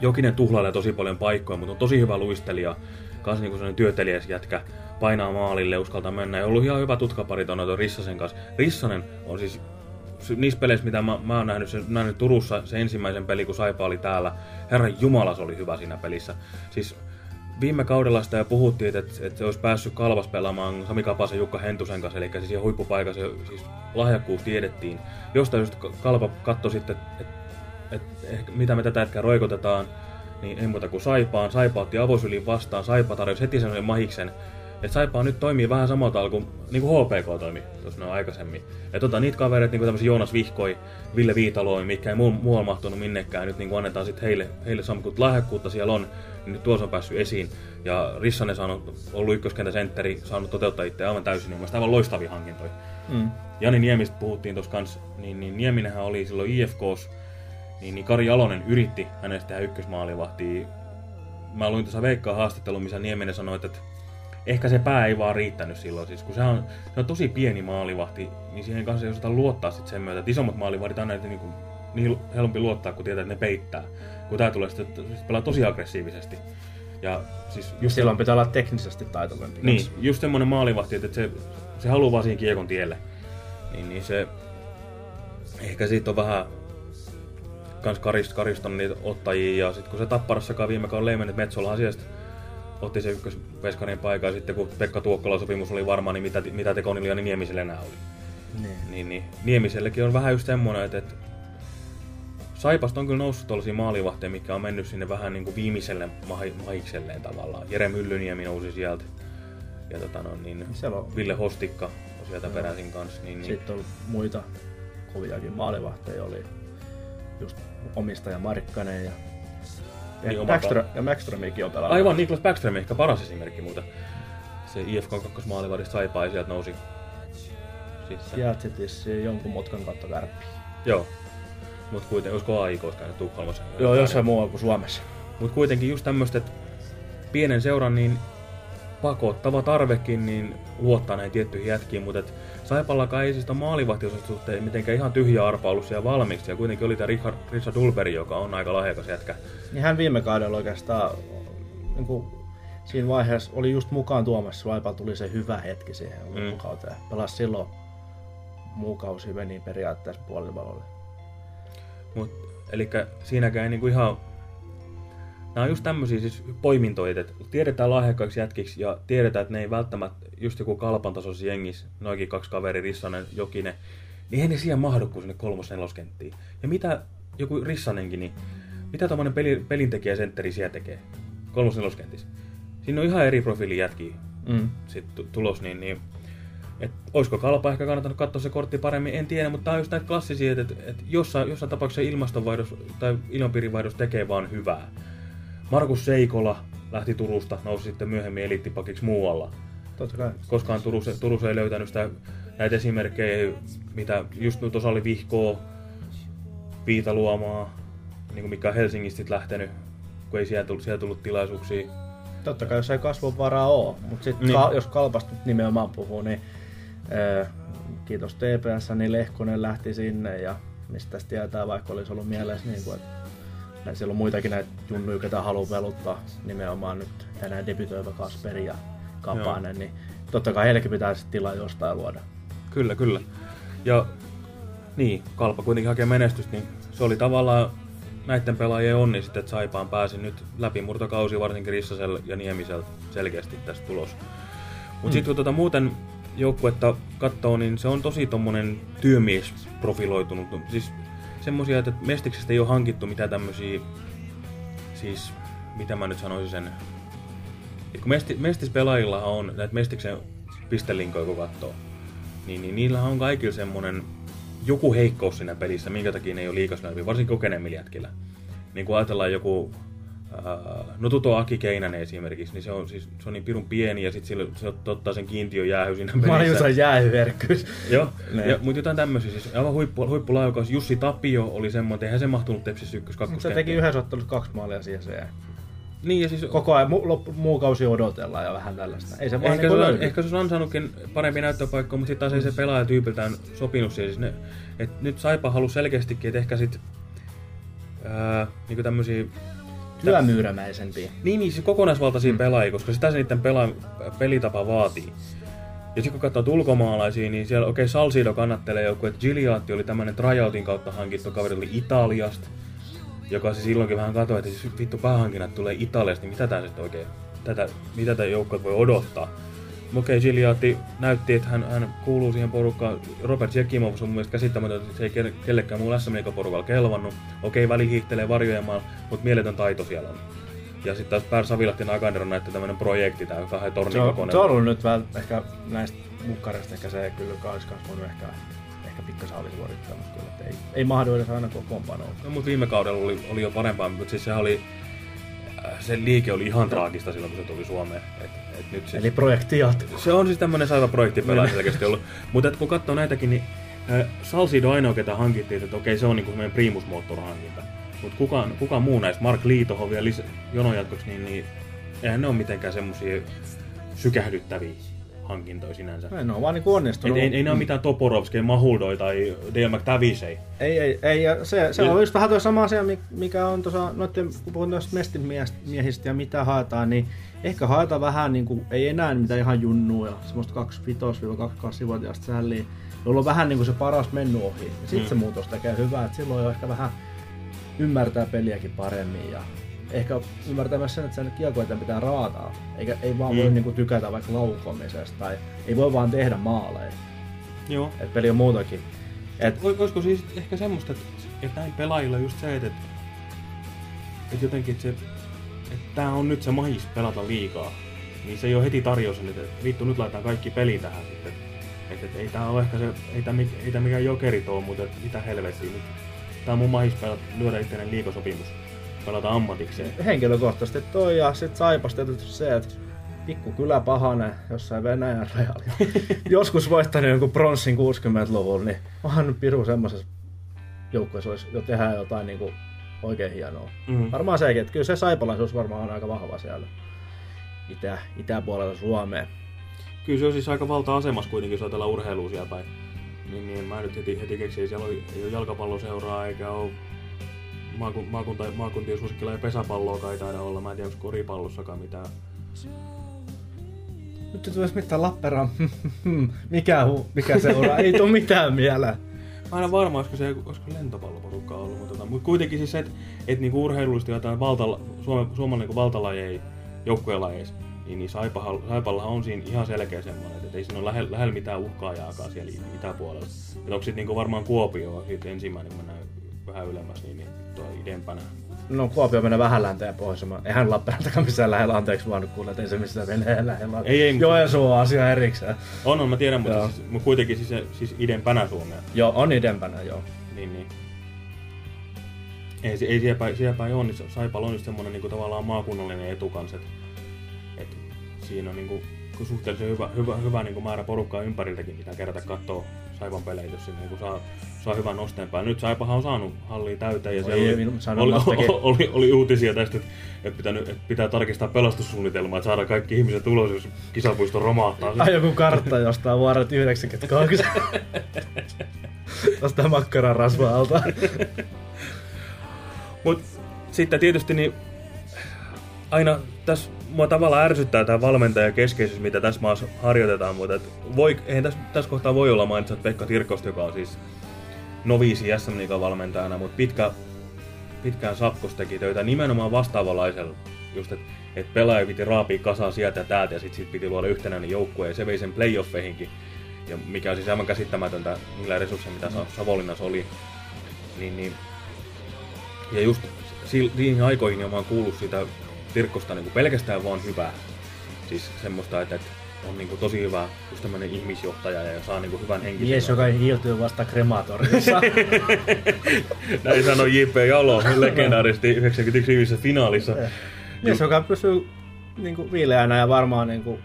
Jokinen tuhlailee tosi paljon paikkoja, mutta on tosi hyvä luistelija. Kans niinku sellainen työtelijäs jätkä. Painaa maalille, uskaltaa mennä. Ja ollut ihan hyvä tutkapari tuon Rissasen kanssa. Rissanen on siis niissä peleissä, mitä mä, mä oon nähnyt, se, nähnyt Turussa, se ensimmäisen peli, kun Saipa oli täällä, herran jumala se oli hyvä siinä pelissä. Siis viime kaudella sitä jo puhuttiin, että, että, se olisi päässyt Kalvas pelaamaan Sami Kapasen Jukka Hentusen kanssa, eli siis huippupaikassa siis lahjakkuus tiedettiin. Jostain just Kalpa katsoi sitten, että, että, että mitä me tätä hetkeä roikotetaan, niin ei muuta kuin Saipaan. Saipa otti avosylin vastaan, Saipa tarjosi heti sen mahiksen. Että Saipa nyt toimii vähän samalla tavalla kuin, niin kuin HPK toimi tuossa noin aikaisemmin. Ja tota, niitä kavereita, niin kuin Joonas Vihkoi, Ville Viitaloin, mikä ei muu, muualla mahtunut minnekään, nyt niin kuin annetaan sitten heille, heille samoin kuin lahjakkuutta siellä on, niin nyt tuossa on päässyt esiin. Ja Rissanen saanut, ollut ykköskentä sentteri, saanut toteuttaa itse aivan täysin, niin mielestäni aivan loistavia hankintoja. Mm. Jani Niemistä puhuttiin tuossa kanssa, niin, niin Nieminenhän oli silloin IFKs, niin, niin Kari Jalonen yritti hänestä tehdä ykkösmaalivahtia. Mä luin tuossa Veikkaa haastattelun, missä Nieminen sanoi, että ehkä se pää ei vaan riittänyt silloin. Siis kun se on, se on tosi pieni maalivahti, niin siihen kanssa ei osata luottaa sit sen myötä, että isommat maalivahdit aina niin kuin, niin helpompi luottaa, kun tietää, että ne peittää. Kun tää tulee sitten, että se pelaa tosi aggressiivisesti. Ja siis just Silloin pitää olla teknisesti taitavampi. niin, just semmonen maalivahti, että se, se haluaa vaan siihen kiekon tielle. Niin, niin se... Ehkä siitä on vähän kans karist, kariston niitä ottajia. Ja sitten kun se Tapparassakaan viime kauden leimennyt Metsola asiasta otti se ykkösveskarin paikan. Ja sitten kun Pekka Tuokkolan sopimus oli varma, niin mitä, mitä teko niillä niin Niemiselle enää oli. Niin. Niin, niin Niemisellekin on vähän just semmonen, että, että Saipasta on kyllä noussut tuollaisia maalivahteja, mikä on mennyt sinne vähän niin kuin viimeiselle mahi- mahikselleen tavallaan. Jere Myllyniemi nousi sieltä. Ja tota no, niin Siellä on- Ville Hostikka on sieltä peräisin kanssa. Niin, niin, Sitten on muita koviakin maalivahteja, oli just omistaja Markkanen ja Niin, Backström, ja Backströmikin on pelannut. Aivan, Niklas Backström ehkä paras esimerkki muuta. Se IFK 2 maalivahdista Saipaa ja sieltä nousi. Siis Sieltä sitten jonkun mutkan kautta kärppi. Joo. Mut kuitenkin, olisiko AIK käynyt Tukholmassa? Joo, jossain muualla kuin Suomessa. Mutta kuitenkin just tämmöistä, että pienen seuran niin pakottava tarvekin niin luottaa näihin tiettyihin jätkiin, mutta et Saipallakaan ei siis maalivahtiosasta suhteen mitenkään ihan tyhjä arpa ollut siellä valmiiksi. Ja kuitenkin oli tämä Richard, Richard Ulberi, joka on aika lahjakas jätkä. Niin hän viime kaudella oikeastaan niin kuin, siinä vaiheessa oli just mukaan tuomassa, Vaipalla tuli se hyvä hetki siihen Mm. loppukauteen. Pelasi silloin muu kausi meni periaatteessa puolivalolle. Mut, eli siinäkään ei niinku ihan Nämä on just tämmöisiä siis poimintoja, että tiedetään lahjakkaiksi jätkiksi ja tiedetään, että ne ei välttämättä, just joku kalpan tasossa jengissä, noikin kaksi kaveri, Rissanen, Jokinen, niin ei ne siihen mahdu kuin sinne kolmos neloskenttiin. Ja mitä joku Rissanenkin, niin mitä tuommoinen peli, pelintekijä sentteri siellä tekee kolmos neloskentissä? Siinä on ihan eri profiili jätkiä Mm. sit tu- tulos, niin, niin et, olisiko kalpa ehkä kannattanut katsoa se kortti paremmin, en tiedä, mutta tämä on just näitä klassisia, että, että, jossain, jossain tapauksessa ilmastonvaihdos tai ilmapiirinvaihdos tekee vaan hyvää. Markus Seikola lähti Turusta, nousi sitten myöhemmin eliittipakiksi muualla. Totta kai. Koskaan Turussa, Turussa ei löytänyt sitä, näitä esimerkkejä, mitä just tuossa oli Vihkoa, Viitaluomaa, niin kuin mikä on Helsingistä lähtenyt, kun ei siellä tullut, siellä tullut tilaisuuksia. Totta kai, jos ei kasvun varaa ole. Mutta sitten Niin. ka- jos kalpasta nyt nimenomaan puhuu, niin kiitos TPS, niin Lehkonen lähti sinne ja mistä tietää, vaikka olisi ollut mielessä, niin kuin, että siellä on muitakin näitä junnuja, ketä haluaa peluttaa nimenomaan nyt tänään debytoiva Kasperi ja Kapanen, niin totta kai heillekin pitää sitten tilaa jostain luoda. Kyllä, kyllä. Ja niin, Kalpa kuitenkin hakee menestystä, niin se oli tavallaan näiden pelaajien onni sitten, että Saipaan pääsi nyt läpimurtokausi varsinkin Rissasella ja Niemisellä selkeästi tästä tulos. Mutta mm. sitten kun tuota muuten joukkuetta katsoo, niin se on tosi tommonen työmies profiloitunut. Siis semmosia, että Mestiksestä ei ole hankittu mitään tämmösiä, siis mitä mä nyt sanoisin sen, et kun mesti, Mestis-pelaajilla on näitä Mestiksen pistelinkoja, kun katsoo, niin, niin niillä on kaikilla semmonen joku heikkous siinä pelissä, minkä takia ne ei ole liikas läpi, varsinkin kokeneemmilla jätkillä. Niin kun ajatellaan joku, no tuto Aki Keinänen esimerkiksi, niin se on, siis, se on niin pirun pieni ja sitten se ot- ottaa sen kiintiön jäähy siinä pelissä. Marjusan jäähyverkkyys. Joo, Ne. ja, mutta jotain tämmöisiä, siis aivan huippu, huippulaukaus. Jussi Tapio oli semmoinen, eihän se mahtunut Tepsis ykkös Se kakkoskenttiin. teki yhdessä ottelussa kaksi maalia siihen se jäi. Niin, ja siis Koko ajan mu, loppu, muu kausi odotellaan ja vähän tällaista. Ei se vaan Ehkä, niinku se, on, ehkä se on ansainnutkin parempi näyttöpaikka, mutta sitten taas ei se pelaajatyypiltään sopinut siihen. Siis ne, et nyt Saipa halusi selkeästikin, että ehkä sitten niinku tämmöisiä Työmyyrämäisempiä. niin, niin siis kokonaisvaltaisia mm. pelaajia, koska sitä se niiden pela, pelitapa vaatii. Ja sitten kun katsoo ulkomaalaisia, niin siellä okei okay, Salsido kannattelee joku, että Giliatti oli tämmöinen tryoutin kautta hankittu kaveri oli Italiasta, joka siis silloinkin vähän katsoi, että siis vittu päähankinnat tulee Italiasta, niin mitä tää sitten oikein, tätä, mitä tämä joukko voi odottaa. Okei, Giliatti näytti, että hän, hän kuuluu siihen porukkaan. Robert Jekimov on mun mielestä käsittämätöntä, että se ei ke- kellekään muulla sm porukalla kelvannut. Okei, väli hiihtelee varjojen maalla, mutta mieletön taito siellä on. Ja sitten taas Per Savilahti Nagander on näytti tämmönen projekti, tää kahden tornin Se on, kokoinen. se on ollut nyt vähän ehkä näistä mukkareista ehkä se kyllä olisi kans voinut ehkä, ehkä pikkasen oli suorittanut kyllä. Että ei, ei edes aina kokoonpanoa. No, mutta viime kaudella oli, oli jo parempaa, mutta siis sehän oli, äh, se liike oli ihan traagista silloin, kun se tuli Suomeen. Et, et nyt siis, Eli projekti jatkuu. se on siis tämmönen saiva projekti selkeästi ollut. Mutta kun katsoo näitäkin, niin äh, Salsido ainoa, ketä hankittiin, että okei, se on niinku meidän primus motor hankinta. Mutta kuka, kuka muu näistä, Mark Liitoho vielä lisä, jonon jatkoksi, niin, niin eihän ne ole mitenkään semmosia sykähdyttäviä hankintoja sinänsä. Ei, ne on vaan niinku onnistunut. ei, ei ne ole mitään Toporovskeja, Mahuldoi tai Dale McTavisei. Ei, ei, ei ja se, se on just vähän tuo sama asia, mi- mikä on tuossa, noitten, kun puhun tuosta mestin mies- miehistä ja mitä haetaan, niin ehkä haetaan vähän, niin kuin, ei enää mitään ihan junnua ja semmoista 25-28-vuotiaasta sälliä, jolla on vähän niin kuin se paras mennyt ohi. Ja sitten Mm. se muutos tekee hyvää, että silloin jo ehkä vähän ymmärtää peliäkin paremmin ja ehkä ymmärtää myös sen, että sen kiekko eteen pitää raataa, eikä ei vaan voi Mm. niin kuin, tykätä vaikka laukomisesta tai ei voi vaan tehdä maaleja. Joo. Et peli on muutakin. Et, Voi- Olisiko siis ehkä semmoista, että, että näin pelaajilla just se, että, että, että jotenkin että se, että tää on nyt se mahis pelata liikaa. Niin se ei ole heti tarjous, että vittu nyt laitetaan kaikki peli tähän sitten. Että, että ei tää ole ehkä se, ei tää, ei tää mikään jokerit ole, mutta että mitä helvettiä nyt. Tää on mun mahis pelata, lyödä itselleen liikosopimus. Pelata ammatikseen. henkilökohtaisesti toi ja sit Saipas tietysti se, että pikku kylä pahane jossain Venäjän rajalla. Joskus voittanut jonkun pronssin 60-luvulla, niin onhan nyt piru semmoisessa joukkueessa olisi jo tehdä jotain niinku oikein hienoa. Mm. Varmaan sekin, että kyllä se saipalaisuus varmaan on aika vahva siellä itä, itäpuolella Suomeen. Kyllä se on siis aika valta-asemassa kuitenkin, jos ajatellaan urheilua siellä päin. Niin, niin mä nyt heti, heti keksin, siellä ei, ei ole jalkapalloseuraa eikä ole maaku, maakunta, maakuntien suosikkila ja pesäpalloa kai taida olla. Mä en tiedä, onko koripallossakaan mitään. Nyt ei tulisi mitään Lappeenrannan, mikä, hu, mikä seuraa, ei tule mitään mieleen. Mä en varma, olisiko se olisiko lentopalloporukka ollut, mutta tota, mut kuitenkin siis se, että et niinku urheilullisesti jotain valtala, Suomen, Suomen niinku valtalajeja, joukkuelajeissa, niin, niin Saipahan, Saipallahan on siinä ihan selkeä semmoinen, että ei siinä ole lähellä, lähellä mitään uhkaajaakaan siellä itäpuolella. Et onko sitten niinku varmaan Kuopio sit ensimmäinen, kun mennään vähän ylemmäs, niin, niin tuo idempänä. No Kuopio menee vähän länteen pohjoisemmaan. Eihän Lappeenrantakaan missään lähellä, anteeksi vaan nyt kuulet, ei se missään menee lähellä. Ei, ei, Joensuu on asia erikseen. On, on, mä tiedän, mutta siis, mut kuitenkin siis, siis idempänä Suomea. Joo, on idempänä, joo. Niin, niin. Ei, ei siellä päin, siellä päin ole, niin Saipalla on semmoinen niin tavallaan maakunnallinen etu kanssa, että et siinä on niin kuin, suhteellisen hyvä, hyvä, hyvä niin kuin määrä porukkaa ympäriltäkin, mitä kerätä kattoo Saipan pelejä, jos sinne saa, saa hyvän nosteen päälle. Nyt Saipahan on saanut hallia täyteen ja siellä oli, sanommattakin. oli, oli, oli, uutisia tästä, että, että, pitää, nyt- että pitää tarkistaa pelastussuunnitelmaa, että saadaan kaikki ihmiset ulos, jos kisapuisto romahtaa. Ai joku kartta jostain vuodet 92. Tästä makkaran rasvaalta. Mut sitten tietysti niin aina tässä mua tavallaan ärsyttää tämä valmentajakeskeisyys, mitä tässä maassa harjoitetaan, mutta et voi, eihän tässä, tässä kohtaa voi olla mainitsa Pekka Tirkosta, joka on siis noviisi SM valmentajana, mutta pitkä, pitkään Sapkos teki töitä nimenomaan vastaavanlaisella, just että et pelaaja piti raapia kasaan sieltä ja täältä ja sitten sit piti luoda yhtenäinen joukkue ja se vei sen playoffeihinkin, ja mikä on siis aivan käsittämätöntä niillä resursseilla, mitä Sa- Savonlinnassa oli. Niin, niin. Ja just niihin aikoihin niin mä oon kuullut siitä Tirkkosta niin pelkästään vaan hyvää. Siis semmoista, että, että on niin kuin tosi hyvä just tämmönen ihmisjohtaja ja saa niin kuin hyvän henkisen. Mies, joka hiiltyy vasta krematorissa. Näin sanoi J.P. Jalo legendaarisesti 91 viimeisessä finaalissa. Mies, joka pysyy niin kuin, viileänä ja varmaan niin kuin,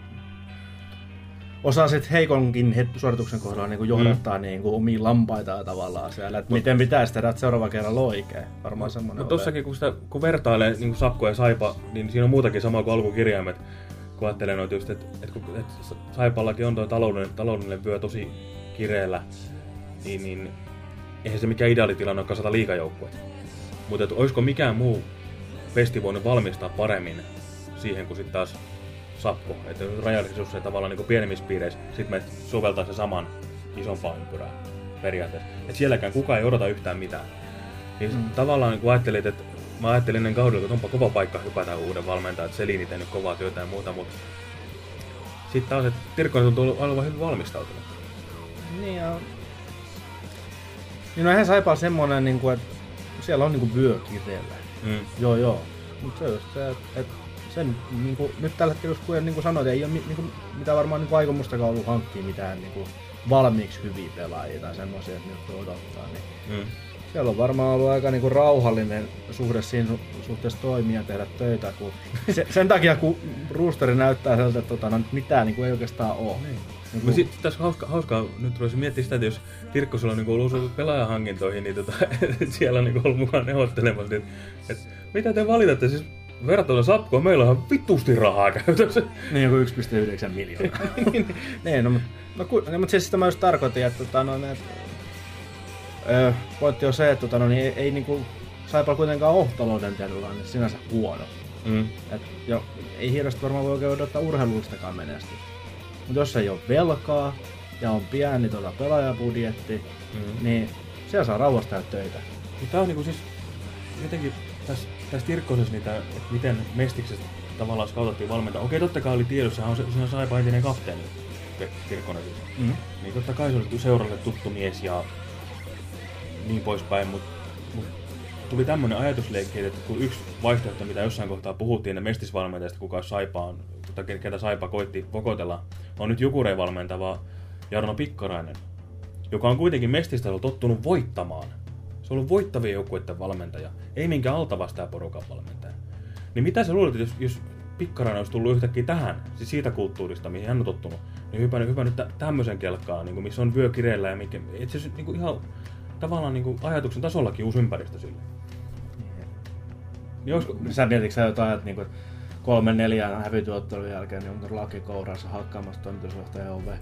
osaa sitten heikonkin het- suorituksen kohdalla niin kuin, johdattaa mm. niin kuin, omiin lampaitaan tavallaan siellä. Että miten pitäisi tehdä että seuraava kerralla oikein. Varmaan semmoinen. Mutta tossakin kun, sitä, kun vertailee niin kuin Sapko ja Saipa, niin siinä on muutakin samaa kuin alkukirjaimet. Kun ajattelee noita just, että, että, kun- että Saipallakin on tuo taloudellinen, taloudellinen vyö tosi kireellä, niin, niin eihän se mikään ideaalitilanne ole kasata liikajoukkueet. Mutta olisiko mikään muu festi voinut valmistaa paremmin siihen kuin sitten taas Sapko. Että rajallisuus tavallaan niin pienemmissä piireissä, sitten me soveltaa se saman isompaan ympyrään periaatteessa. Että sielläkään kukaan ei odota yhtään mitään. Niin mm. tavallaan kun ajattelit, että mä ajattelin ennen kaudella, että onpa kova paikka hypätä uuden valmentajan, että Selini tehnyt kovaa työtä ja muuta, mutta sitten taas, että Tirkkonen on ollut aivan hyvin valmistautunut. Niin ja... Niin no eihän Saipaa semmonen, niin kuin, että siellä on niin kuin vyö kireellä. Mm. Joo, joo. Mutta se on just se, että et sen niin kuin, nyt tällä hetkellä, kun niin kuin sanoit, ei ole niin kuin, mitään varmaan niin kuin aikomustakaan ollut hankkia mitään niin kuin, valmiiksi hyviä pelaajia tai semmoisia, että nyt odottaa. Niin Mm. siellä on varmaan ollut aika niinku rauhallinen suhde siinä su- suhteessa toimia tehdä töitä. Kun se, sen takia, kun roosteri näyttää sieltä, että tota, no, mitään niinku ei oikeastaan ole. Niin. No sitten tässä hauska, hauskaa, nyt rupesin miettimään sitä, että jos Tirkkosella on niin ollut pelaajahankintoihin, niin tota, siellä on niin ollut mukaan neuvottelemassa, että, että mitä te valitatte, siis verrattuna Sapkoon, meillä on vitusti rahaa käytössä. Niin joku 1,9 miljoonaa. niin, no, mutta no, ku, no, mutta siis sitä mä just tarkoitin, että tota, no, ne, ö, pointti on se, että tota, no, niin ei, ei niinku, Saipalla kuitenkaan ole talouden tilanne sinänsä huono. Mm. Et, jo, ei hirveästi varmaan voi oikein odottaa urheilullistakaan menestystä. Mutta jos ei ole velkaa ja on pieni tota pelaajabudjetti, Mm. niin siellä saa rauhassa tehdä töitä. Tää on niinku siis jotenkin tässä, tässä Tirkkosessa niitä, että miten Mestiksestä tavallaan skautattiin valmentaa. Okei, totta kai oli tiedossa, hän on, se, on Saipa entinen kapteeni, Tirkkonen siis. Mm. Niin totta kai se oli seuralle tuttu mies ja niin poispäin, mutta mut tuli tämmöinen ajatusleikki, että kun yksi vaihtoehto, mitä jossain kohtaa puhuttiin ne mestisvalmentajista, kuka Saipa on, tai ketä Saipa koitti vokotella, on nyt Jukureen valmentava Jarno Pikkarainen, joka on kuitenkin mestistä tottunut voittamaan. Se on ollut voittavien joukkueiden valmentaja, ei minkään altavastaan porukan valmentaja. Niin mitä sä luulet, jos, jos Pikkarainen olisi tullut yhtäkkiä tähän, siis siitä kulttuurista, mihin hän on tottunut, niin hypännyt, hypännyt tä- tämmöisen kelkkaan, niin kuin, missä on vyö kireellä ja mikä, et se niin kuin ihan tavallaan niin kuin ajatuksen tasollakin uusi ympäristö sille. Niin olisiko, Sä mietitkö sä jotain, että niinku, kolme neljän hävityottelun jälkeen niin on laki kourassa hakkaamassa toimitusjohtajan oveen.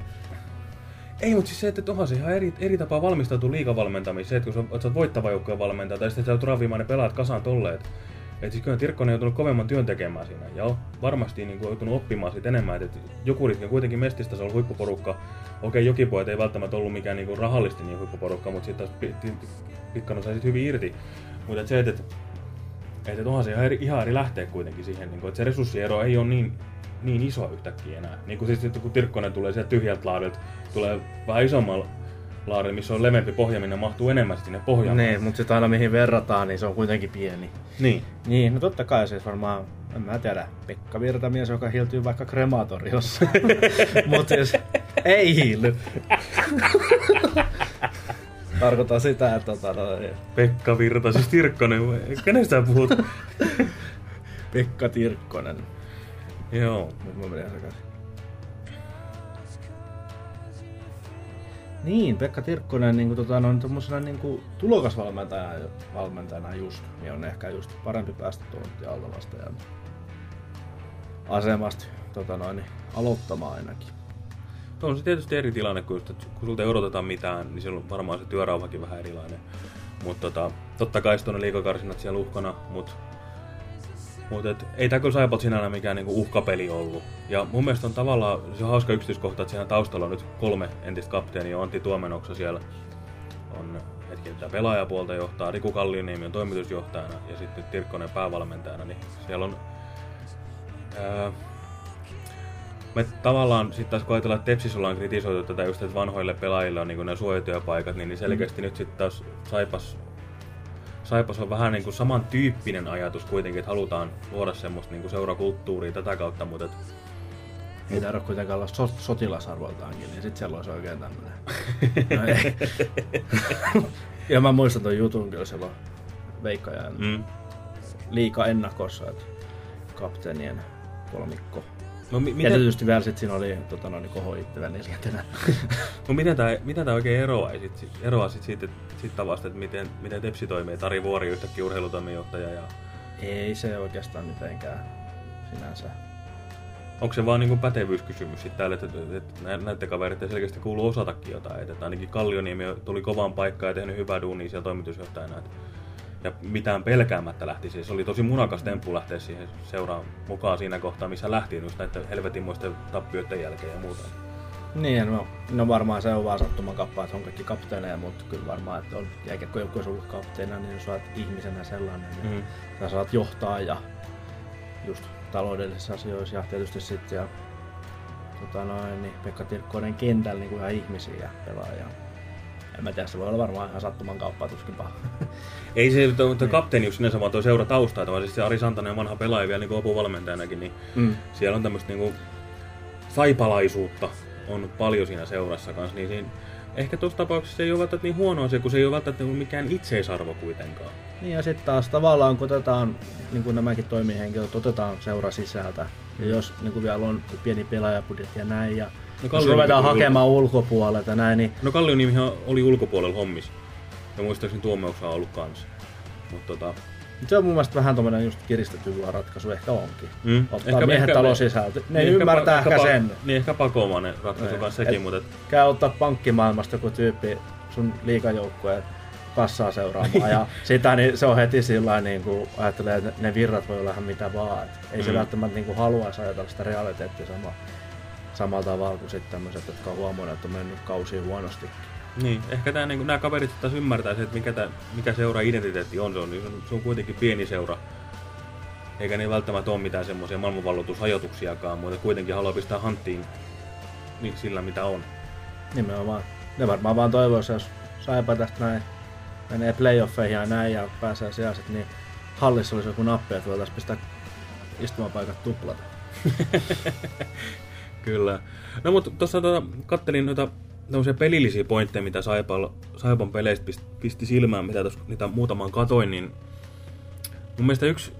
Ei, mutta siis se, että onhan se ihan eri, eri tapa valmistautua liikavalmentamiseen. Se, että kun sä, sä oot voittava joukkojen valmentaja, tai sitten sä oot ravimainen pelaat kasaan tolleen, että Et siis kyllä Tirkkonen on joutunut kovemman työn tekemään siinä. Ja on varmasti niin kuin, joutunut oppimaan siitä enemmän. Et Jukurit on kuitenkin mestistasolla huippuporukka. Okei, Jokipojat ei välttämättä ollut mikään niin kuin rahallisesti niin huippuporukka, mutta sitten taas sai sit hyvin irti. Mutta se, että et, et, et onhan se ihan eri, ihan eri lähteä kuitenkin siihen, niin kuin, että se resurssiero ei ole niin, niin iso yhtäkkiä enää. Niin kuin siis, kun Tirkkonen tulee sieltä tyhjältä laadelta, tulee vähän isommalla laarilla, missä on leveämpi pohja, minne mahtuu enemmän sinne pohjaan. Niin, mutta sitten aina mihin verrataan, niin se on kuitenkin pieni. Niin. Niin, no totta kai siis varmaan, en mä tiedä, Pekka Virtamies, joka hiiltyy vaikka krematoriossa. mutta siis ei hiily. Tarkoitan sitä, että tota, no, Pekka Virta, siis Tirkkonen, kenestä puhut? Pekka Tirkkonen. Joo. Nyt mä menen sekaisin. Niin, Pekka Tirkkonen niin kuin, tota, no, tommosena niin kuin, tulokasvalmentajana valmentajana just, niin on ehkä just parempi päästä tuolta Aaltolasta ja asemasta tota, noin, niin, aloittamaan ainakin. On se tietysti eri tilanne, kun, just, että kun sulta ei odoteta mitään, niin silloin varmaan se työrauhakin vähän erilainen. Mutta tota, totta kai sitten on ne liikakarsinat siellä uhkana, mutta mut et, ei tämä kyllä Saipot sinällään mikään niinku uhkapeli ollut. Ja mun mielestä on tavallaan, se on hauska yksityiskohta, että siinä taustalla on nyt kolme entistä kapteenia, Antti Tuomenoksa siellä on hetki tätä pelaajapuolta johtaa, Riku Kallioniemi on toimitusjohtajana ja sitten Tirkkonen päävalmentajana, niin siellä on ää, me tavallaan sitten taas kun ajatellaan, että Tepsissä ollaan kritisoitu tätä just, että vanhoille pelaajille on niin nämä suojatyöpaikat, niin selkeästi mm. nyt sitten taas Saipas, Saipas on vähän niin kuin samantyyppinen ajatus kuitenkin, että halutaan luoda semmoista niin kuin seurakulttuuria tätä kautta, mutta et, Ei tarvitse kuitenkaan olla so- sotilasarvoltaankin, niin sit siellä olisi oikein tämmönen. No ei. ja mä muistan ton jutun kyllä silloin Veikka ja mm. liika ennakossa, että kapteenien kolmikko. No, mi- Ja miten, tietysti vielä sit siinä oli tota, noin, koho itse neljäntenä. no, miten tämä miten oikein eroaa, sit, sit, eroaa sit siitä sit tavasta, että miten, miten Tepsi toimii, Tari Vuori yhtäkkiä urheilutoimenjohtaja ja Ei se oikeastaan mitenkään sinänsä. Onko se vaan niinku pätevyyskysymys sitten täällä, että, että, että nä- näiden kavereiden selkeästi kuuluu osatakin jotain, että ainakin Kallioniemi tuli kovaan paikkaan ja tehnyt hyvää duunia siellä toimitusjohtajana, että, ja mitään pelkäämättä lähti siis. Se oli tosi munakas temppu lähteä siihen seuraan mukaan siinä kohtaa, missä lähti just näiden helvetinmoisten tappioiden jälkeen ja muuta. Niin, no, no varmaan se on vaan sattuman kappaa, että on kaikki kapteeneja, mutta kyllä varmaan, että on jääkiekkojoukkueessa ollut kapteena, niin jos olet ihmisenä sellainen, niin Mm. sä saat johtaa ja just taloudellisissa asioissa ja tietysti sitten ja tota noin, niin Pekka Tirkkonen kentällä niin kuin ihan ihmisiä ja pelaajia. En mä tiedä, se voi olla varmaan ihan sattuman kauppaa tuskinpa. Ei se tuo, tuo kapteenius sinänsä vaan tuo seura taustaa, vaan siis se Ari Santanen on vanha pelaaja vielä niin apuvalmentajanakin, niin Mm. siellä on tämmöistä niin saipalaisuutta on paljon siinä seurassa kanssa, niin siinä, ehkä tuossa tapauksessa se ei ole välttämättä niin huono asia, kun se ei ole välttämättä niin mikään itseisarvo kuitenkaan. Niin ja sitten taas tavallaan kun otetaan, niin kuin nämäkin toimihenkilöt, otetaan seura sisältä. Ja jos niin kuin vielä on pieni pelaajapudjetti ja näin, ja No jos ruvetaan hakemaan ulkopuolelta ja näin, niin No Kallioniemihan oli ulkopuolella hommissa. Ja muistaakseni Tuomeuksa on ollut kanssa. Mutta tota, se on mun mielestä vähän tommonen just kiristetty ratkaisu, ehkä onkin. Mm. Ottaa Ehkä- miehet ehkä- talo sisältä. Ne niin ymmärtää ehkä, pa- sen. Niin ehkä pakomainen ratkaisu Niin. kanssa sekin, mutta et, Käy ottaa pankkimaailmasta joku tyyppi sun liikajoukkueen kassaa seuraamaan ja sitä niin se on heti sillä niin kuin ajattelee, että ne virrat voi olla ihan mitä vaan. Et ei se Mm. välttämättä niin kuin haluaisi ajatella sitä realiteettia sama, samalla tavalla kuin sitten tämmöiset, jotka on huomannut, että on mennyt kausiin huonosti. niin, ehkä tää, niin nämä kaverit taas ymmärtää että mikä, tää, mikä seura identiteetti on. Se on, se on. Se on kuitenkin pieni seura. Eikä niin välttämättä ole mitään semmoisia maailmanvalloitushajotuksiakaan, mutta kuitenkin haluaa pistää hanttiin niin sillä mitä on. Nimenomaan. Ne varmaan vaan toivoisi, jos Saipa tästä näin menee playoffeihin ja näin ja pääsee sijaiset, niin hallissa olisi joku nappi, että voitaisiin pistää istumapaikat tuplata. Kyllä. No mutta tuossa tota, kattelin noita tämmöisiä pelillisiä pointteja, mitä Saipan, Saipan peleistä pisti, pisti silmään, mitä tuossa niitä muutaman katoin, niin mun mielestä yksi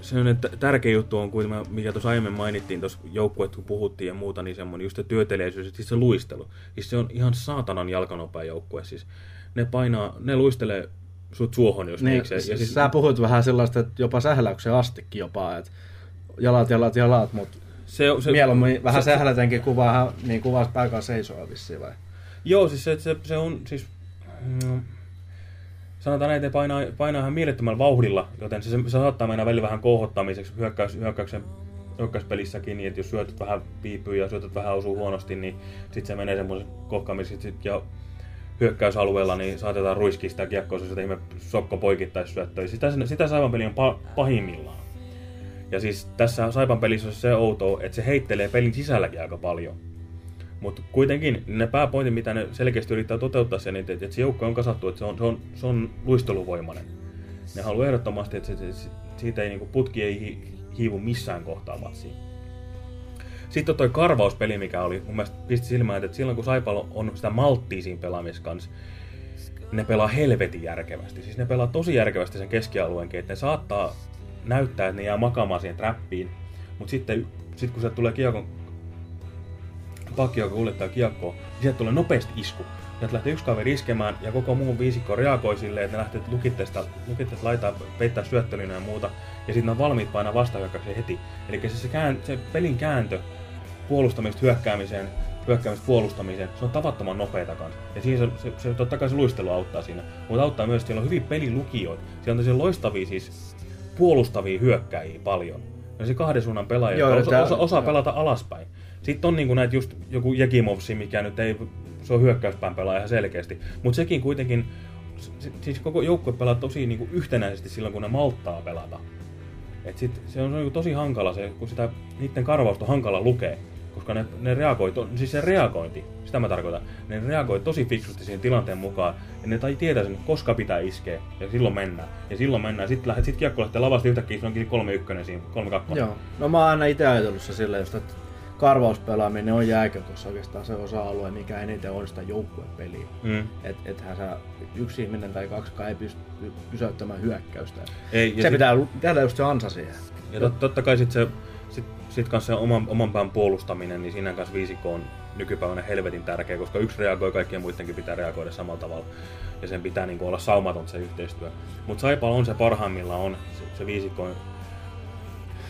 sellainen tärkeä juttu on, kuin mikä tuossa aiemmin mainittiin tuossa joukkueet, kun puhuttiin ja muuta, niin semmoinen just se työteleisyys, siis se luistelu. Siis se on ihan saatanan jalkanopea joukkue, siis ne painaa, ne luistelee sut suohon, jos Niin, niikseen. ja siis, sä puhut vähän sellaista, että jopa sähläyksen astikin jopa, että jalat, jalat, jalat, mutta se, se, mieluummin vähän se- sählätenkin kuvaa, niin kuvaa pääkaan seisoa vissiin vai? Joo, siis se, se, se on siis... Mm, sanotaan näin, että painaa, painaa ihan mielettömällä vauhdilla, joten se, se saattaa mennä välillä vähän kohottamiseksi hyökkäys, hyökkäyksen hyökkäyspelissäkin, niin että jos syötöt vähän piipyy ja syötöt vähän osuu huonosti, niin sitten se menee semmoisen kohkaamiseksi ja hyökkäysalueella, niin saatetaan ruiskista sitä kiekkoa, se ihme sokko poikittaissyöttöä. Sitä, sitä Saipan peli on pa pahimmillaan. Ja siis tässä Saipan pelissä on se outo, että se heittelee pelin sisälläkin aika paljon. Mutta kuitenkin ne pääpointit, mitä ne selkeästi yrittää toteuttaa sen, että, että se joukko on kasattu, että se on, se on, se on luisteluvoimainen. Ne haluaa ehdottomasti, että se, se, siitä ei, niin putki ei hi, hiivu missään kohtaa matsiin. Sitten toi karvauspeli, mikä oli mun mielestä pisti silmään, että silloin kun Saipalo on sitä malttia siinä kanssa, ne pelaa helvetin järkevästi. Siis ne pelaa tosi järkevästi sen keskialueenkin, että ne saattaa näyttää, että ne jää makaamaan siihen trappiin, mutta sitten sit kun se tulee kiekon pakki, joka kuljettaa kiekkoa, niin sieltä tulee nopeasti isku. Sieltä lähtee yksi kaveri iskemään ja koko muun viisikko reagoi silleen, että ne lähtee lukitteesta, lukitteesta laitaa, peittää syöttelynä ja muuta. Ja sitten on valmiit painaa vastahyökkäykseen heti. Eli se, se, kään, se pelin kääntö puolustamista hyökkäämiseen, hyökkäämistä puolustamiseen, se on tavattoman nopeeta kanssa. Ja siinä se, se, se, totta kai se luistelu auttaa siinä, mutta auttaa myös, että siellä on hyvin pelilukijoita. Siellä on loistavia siis puolustavia hyökkäjiä paljon. Ja se kahden suunnan pelaaja, Joo, osa, osa, osaa pelata alaspäin. Sitten on niinku näitä just joku Jekimovsi, mikä nyt ei, se on hyökkäyspään pelaaja ihan selkeästi. Mutta sekin kuitenkin, siis koko joukkue pelaa tosi niinku yhtenäisesti silloin, kun ne malttaa pelata. Et sit se on niinku tosi hankala se, kun sitä niiden karvausta on hankala lukea koska ne, ne reagoi, to, siis se reagointi, sitä mä tarkoitan, ne reagoi tosi fiksusti siihen tilanteen mukaan, ja ne tai tietää sen, koska pitää iskeä, ja silloin mennään. Ja silloin mennään, sitten lähdet, sit kiekko lähtee lavasta yhtäkkiä, se onkin 3-1 siinä, 3-2. Joo, no mä oon aina itse ajatellut se silleen, just, että karvauspelaaminen on jääkökossa oikeastaan se osa-alue, mikä eniten on sitä joukkuepeliä. Mm. Et, ethän sä yksi ihminen tai kaksi ei pysty pysäyttämään hyökkäystä. Ei, se sit... pitää tehdä just se ansa siihen. Ja tot, totta kai sit se sitten kanssa se oman, oman pään puolustaminen, niin siinä kanssa viisikko on nykypäivänä helvetin tärkeä, koska yksi reagoi, kaikkien muidenkin pitää reagoida samalla tavalla. Ja sen pitää niin kuin, olla saumaton se yhteistyö. Mutta Saipalla on se parhaimmillaan on se, se viisikko,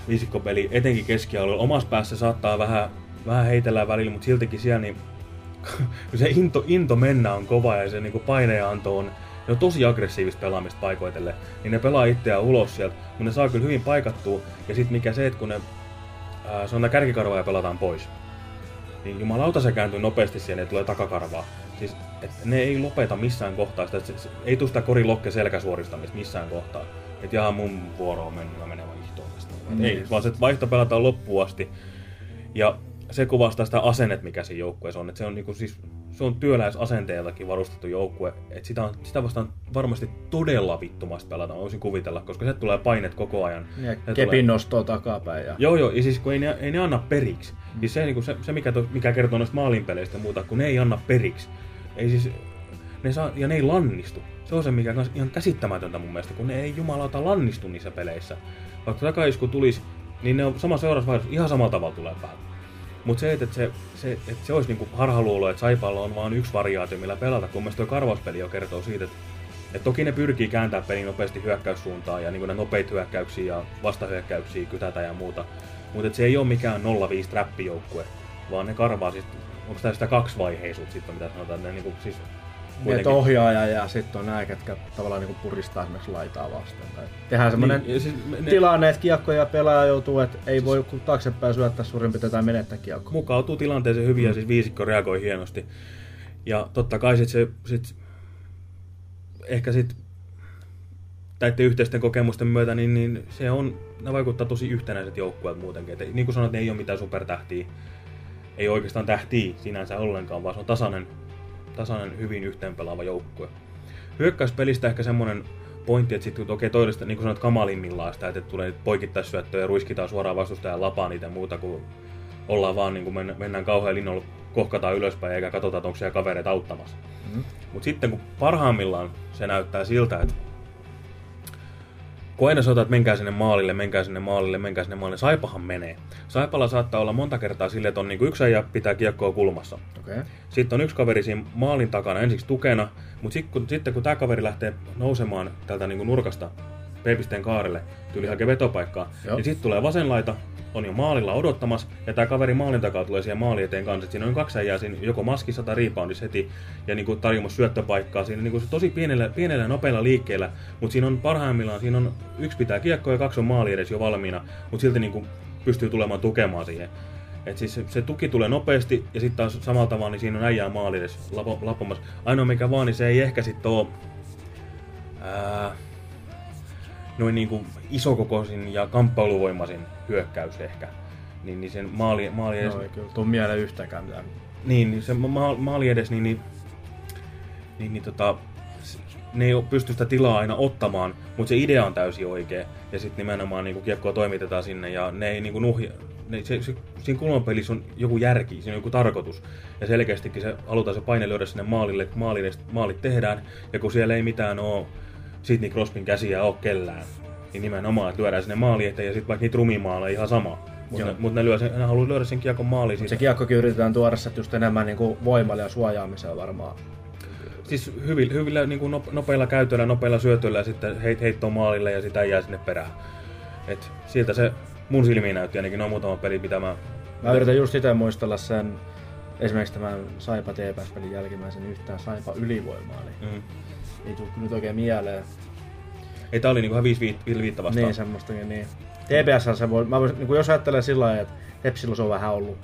viisikkopeli, etenkin keskialueella. Omassa päässä saattaa vähän, vähän heitellä välillä, mutta siltikin siellä niin, se into, into mennä on kova ja se niin paineanto on, ne on tosi aggressiivista pelaamista paikoitelle, niin ne pelaa itseään ulos sieltä, mutta ne saa kyllä hyvin paikattua. Ja sitten mikä se, että kun ne ää, se on kärkikarvaa ja pelataan pois. Niin jumalauta se kääntyy nopeasti siihen, että tulee takakarvaa. Siis, et ne ei lopeta missään kohtaa sitä, se, se, ei tule sitä korilokke selkäsuoristamista missään kohtaa. Että jaa mun vuoro on mennyt, mä menen vaihtoon tästä. Mm. Ei, vaan se vaihto pelataan loppuun asti. Ja se kuvastaa sitä asennet, mikä siinä joukkueessa on. Että se on niinku siis se on työläisasenteeltakin varustettu joukkue. että sitä, on, sitä vastaan varmasti todella vittumasta pelata, voisin kuvitella, koska se tulee painet koko ajan. Ja kepin tulee... nostoa takapäin. Ja... Joo, joo, ja siis kun ei ne, ei ne anna periksi. Mm. Siis se, niin se, se mikä, to, mikä kertoo noista maalinpeleistä muuta, kun ne ei anna periksi. Ei siis, ne saa, ja ne ei lannistu. Se on se, mikä on ihan käsittämätöntä mun mielestä, kun ne ei jumalauta lannistu niissä peleissä. Vaikka takaisku tulisi, niin ne on sama seuraavassa ihan samalla tavalla tulee päälle. Mutta se, että se, se, että se olisi niinku harhaluulo, että Saipalla on vain yksi variaatio, millä pelata, kun mielestäni karvauspeli jo kertoo siitä, että, että toki ne pyrkii kääntää pelin nopeasti hyökkäyssuuntaan ja niinku ne nopeita hyökkäyksiä ja vastahyökkäyksiä kytätä ja muuta. Mutta se ei ole mikään 0-5 trappijoukkue, vaan ne karvaa siis, onko tämä sitä kaksivaiheisuutta sitten, mitä sanotaan, ne niinku siis niin, että ohjaaja ja sitten on nämä, ketkä tavallaan niin puristaa esimerkiksi laitaa vasten. Tai tehdään semmoinen niin, siis ne... tilanne, että kiekko ja pelaaja joutuu, että ei siis... voi taaksepäin syöttää suurin piirtein tai menettää kiekko. Mukautuu tilanteeseen hyvin mm. ja siis viisikko reagoi hienosti. Ja totta kai sitten se, sit, ehkä sitten näiden yhteisten kokemusten myötä, niin, niin se on, ne vaikuttaa tosi yhtenäiset joukkueet muutenkin. Et, niin kuin sanoit, ne ei ole mitään supertähtiä, ei oikeastaan tähtiä sinänsä ollenkaan, vaan se on tasainen tasainen, hyvin yhteenpelaava joukkue. Hyökkäyspelistä ehkä semmoinen pointti, että sitten okei, okay, toisesta, niin kuin sanoit, kamalimmillaan sitä, että tulee poikittaisyöttöjä ja ruiskitaan suoraan vastustajan lapaan niitä muuta kuin ollaan vaan niin kuin mennään kauhean linnolla, kohkataan ylöspäin eikä katsota, että onko siellä kavereita auttamassa. Mm-hmm. Mutta sitten kun parhaimmillaan se näyttää siltä, että kun aina sanotaan, että menkää sinne maalille, menkää sinne maalille, menkää sinne maalille, Saipahan menee. Saipalla saattaa olla monta kertaa silleen, että on niin yksi ja pitää kiekkoa kulmassa. Okay. Sitten on yksi kaveri siinä maalin takana ensiksi tukena, mutta sitten kun, sitten kun tämä kaveri lähtee nousemaan tältä niin nurkasta p kaarelle, tyyli hakee vetopaikkaa, Joo. niin sitten tulee vasen laita, on jo maalilla odottamassa, ja tämä kaveri maalin takaa tulee siihen maali eteen kanssa. Et siinä on kaksi äijää siinä joko maskissa tai reboundissa heti, ja niin kuin tarjoamassa syöttöpaikkaa. Siinä niin kuin se tosi pienellä, pienellä ja nopeilla liikkeellä, mutta siinä on parhaimmillaan, siinä on yksi pitää kiekkoa ja kaksi on maali edes jo valmiina, mutta silti niin kuin pystyy tulemaan tukemaan siihen. Et siis se, se tuki tulee nopeasti ja sitten taas samalla tavalla niin siinä on äijää maali edes lapo, lapomassa. Ainoa mikä vaan, niin se ei ehkä sitten ole ää, noin niin kuin isokokoisin ja kamppailuvoimaisin hyökkäys ehkä. Niin, niin sen maali, maali edes, No ei kyllä tuu mieleen yhtäkään mitään. niin, niin se ma- maali edes, niin, niin, niin, niin tota, ne ei pysty sitä tilaa aina ottamaan, mutta se idea on täysin oikea. Ja sitten nimenomaan niin kiekkoa toimitetaan sinne ja ne ei niin nuhja, ne, se, se, siinä kulmapelissä on joku järki, siinä on joku tarkoitus. Ja selkeästikin se halutaan se paine lyödä sinne maalille, että maalit, tehdään. Ja kun siellä ei mitään ole Sidney Crosbyn käsiä ole kellään, niin nimenomaan, että lyödään sinne maali eteen ja sitten vaikka niitä rumimaaleja ihan sama. Mutta ne, mut ne, lyö sen, ne haluaa lyödä sen kiekon maaliin Se siitä. kiekkokin yritetään tuoda sit just enemmän niinku voimalla ja suojaamisella varmaan. Siis hyvillä, hyvillä niin kuin nopeilla käytöillä, nopeilla syötöillä ja sitten heit, heittoa maalille ja sitä jää sinne perään. Et siltä se mun silmiin näytti ainakin noin muutama peli, mitä mä... Yritän just itse muistella sen, esimerkiksi tämän Saipa TPS-pelin jälkimmäisen yhtään Saipa ylivoimaa, niin Mm. ei tuu nyt oikein mieleen. Ei tää oli niinku ihan 5 viittä vastaan. Niin, semmoistakin niin. TPS se voi, mä vois, niin jos ajattelee sillä lailla, että Tepsillä se on vähän ollut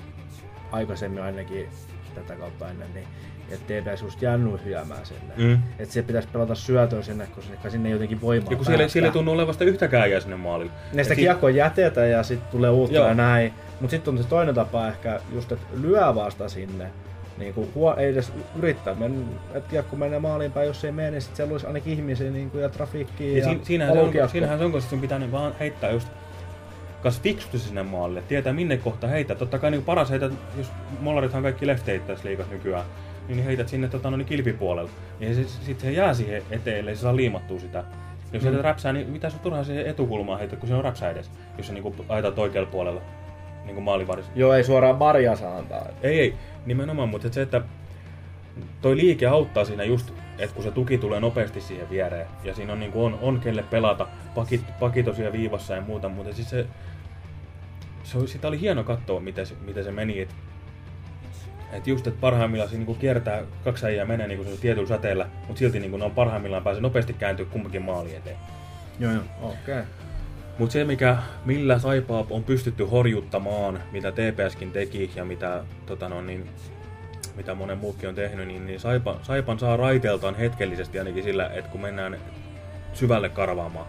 aikaisemmin ainakin tätä kautta ennen, niin että TPS just jäänyt hyömään sinne. Mm. Että se pitäisi pelata syötöä sinne, koska sinne ei jotenkin voimaa ja kun siellä, siellä ei tunnu olevan sitä yhtäkään jää sinne maalille. Ne sitä Et si- kiekkoa jätetä ja sitten tulee uutta Joo. ja näin. Mutta sitten on se toinen tapa ehkä just, että lyö vasta sinne. Niin kuin, huo, ei edes yrittää, men, että kiekko menee maaliin päin, jos ei mene, niin sitten siellä olisi ainakin ihmisiä niin kuin, ja trafiikkiä Ja ja, siin, siinähän, se on, siinähän se on, koska sun pitää niin vaan heittää just kas fiksusti sinne maalille, tietää minne kohta heittää. Totta kai niin paras heität, jos mollarithan kaikki left heittäisi liikas nykyään, niin heität sinne tota, no, niin kilpipuolelle. Niin se, sitten se jää siihen eteen, ellei se saa liimattua sitä. Jos heität räpsää, niin mitä sun turhaan siihen etukulmaan heität, kun se on räpsä edes, jos sä niin aitat oikealla puolella niin kuin maalivarissa. Joo, ei suoraan Maria saa antaa. Ei, ei, nimenomaan, mutta se, että toi liike auttaa siinä just, että kun se tuki tulee nopeasti siihen viereen, ja siinä on, niin kuin on, on kelle pelata, pakit, pakit on siellä viivassa ja muuta, mutta siis se, se oli, sitä oli hieno katsoa, miten se, miten se meni, että et just, että parhaimmillaan siinä niin kiertää, kaksi äijää menee niin se tietyllä säteellä, mutta silti niin ne on parhaimmillaan pääsee nopeasti kääntyä kumpikin maali eteen. Joo, joo. Okei. Okay. Mutta se, mikä, millä Saipaa on pystytty horjuttamaan, mitä TPSkin teki ja mitä, tota no, niin, mitä monen muukin on tehnyt, niin, niin Saipa, Saipan saa raiteeltaan hetkellisesti ainakin sillä, että kun mennään syvälle karvaamaan.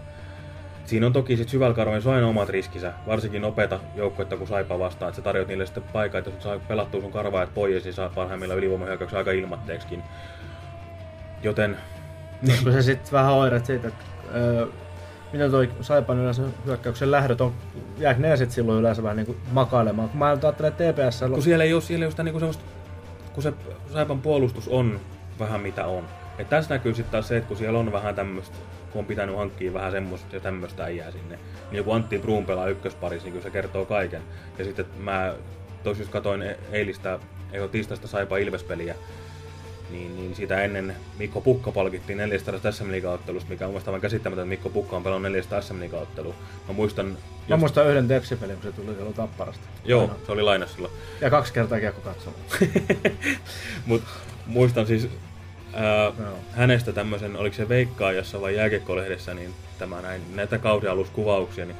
Siinä on toki sit syvällä karvaamassa aina omat riskinsä, varsinkin nopeita joukkoita kun Saipa vastaan, että sä tarjot niille sitten paikkaa, että jos saa pelattua sun karvaajat pois, niin saa parhaimmillaan ylivoimahyökkäyksen aika ilmatteeksikin. Joten Olisiko se sitten vähän oireet siitä, että öö, miten toi Saipan yleensä hyökkäyksen lähdöt on, jääkö ne sitten silloin yleensä vähän niinku makailemaan? Kun mä ajattelen, että TPS kun siellä ei ole, siellä ei ole sitä niinku semmoista, kun se Saipan puolustus on vähän mitä on. Et tässä näkyy sitten taas se, että kun siellä on vähän tämmöistä, kun on pitänyt hankkia vähän semmoista ja tämmöistä äijää sinne, niin joku Antti Bruun pelaa ykkösparissa, niin kyllä se kertoo kaiken. Ja sitten mä tos just katoin e- eilistä, ei ole tiistaista Saipa Ilves-peliä, niin, niin sitä ennen Mikko Pukka palkittiin 400 SM Liiga-ottelusta, mikä on mun mielestä aivan käsittämätöntä, että Mikko Pukka on pelannut 400 SM Liiga-ottelua. Mä muistan... Mä jos- muistan yhden tepsipelin, kun se tuli silloin Tapparasta. Joo, se oli lainas silloin. Ja kaksi kertaa kiekko katsomaan. Mut muistan siis ää, Joo. hänestä tämmöisen, oliko se Veikkaajassa vai Jääkiekko-lehdessä, niin tämä näin, näitä kausialuskuvauksia, niin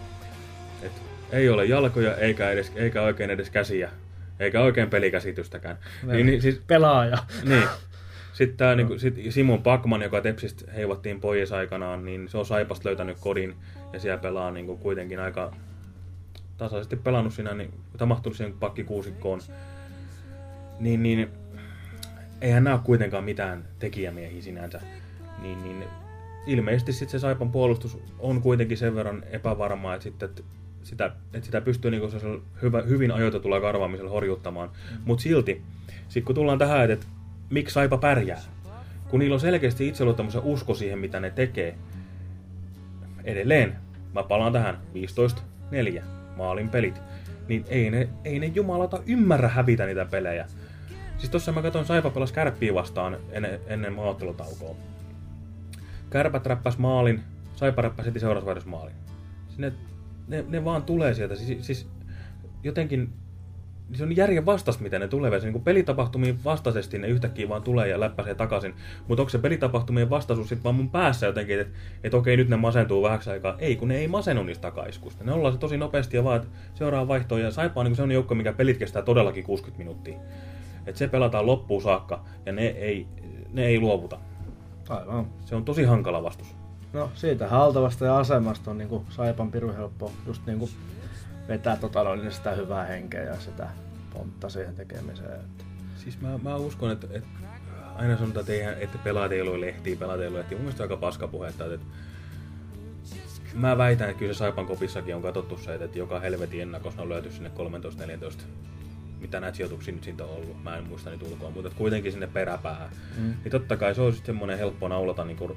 et ei ole jalkoja eikä, edes, eikä oikein edes käsiä, eikä oikein pelikäsitystäkään. Niin, niin, siis, Pelaaja. niin. Sitten tää, niin, sit Simon Pakman, joka Tepsistä heivattiin pois aikanaan, niin se on Saipasta löytänyt kodin ja siellä pelaa niin kuin kuitenkin aika tasaisesti pelannut siinä, niin mahtunut siihen pakkikuusikkoon. Niin, niin eihän nämä ole kuitenkaan mitään tekijämiehiä sinänsä. Niin, niin ilmeisesti sitten se Saipan puolustus on kuitenkin sen verran epävarmaa, että, sitten, että, sitä, että sitä pystyy sellaisella hyvä, hyvin ajoitetulla karvaamisella horjuttamaan. Mm. Mutta silti, sitten kun tullaan tähän, että miksi Saipa pärjää, kun niillä on selkeästi itseluottamus ja usko siihen, mitä ne tekee, edelleen, mä palaan tähän, 15-4 maalin pelit, niin ei ne, ei ne jumalata ymmärrä hävitä niitä pelejä. Siis tossa mä katson Saipa pelas kärppiä vastaan ennen, ennen maaottelutaukoa. Kärpät räppäs maalin, Saipa räppäs heti seuraavassa maalin. Siis ne, ne, ne, vaan tulee sieltä. Siis, siis jotenkin se on järjen vastas, miten ne tulee. Se niin kuin pelitapahtumiin vastaisesti ne yhtäkkiä vaan tulee ja läppäsee takaisin. Mutta onko se pelitapahtumien vastaisuus sitten vaan mun päässä jotenkin, että et okei nyt ne masentuu vähäksi aikaa. Ei, kun ne ei masennu niistä takaiskusta. Ne ollaan se tosi nopeasti ja vaan, että seuraava vaihtoon. Ja Saipa on niin sellainen joukko, mikä pelit kestää todellakin 60 minuuttia. Että se pelataan loppuun saakka ja ne ei, ne ei luovuta. Aivan. Se on tosi hankala vastus. No siitä haltavasta ja asemasta on niinku Saipan piru helppo just niinku vetää tota noin niin sitä hyvää henkeä ja sitä pontta siihen tekemiseen. Että. Siis mä, mä uskon, että, että aina sanotaan, että, eihän, että pelaat ei ole lehtiä, pelaat ei ole lehtiä. Mun mielestä aika paskapuhetta. Että mä väitän, että kyllä se Saipan kopissakin on katsottu se, että joka helvetin ennakossa on löyty sinne 13-14 mitä näitä sijoituksia nyt siitä on ollut. Mä en muista niitä ulkoa, mutta kuitenkin sinne peräpäähän. Mm. Niin totta kai se on sitten semmoinen helppo naulata niin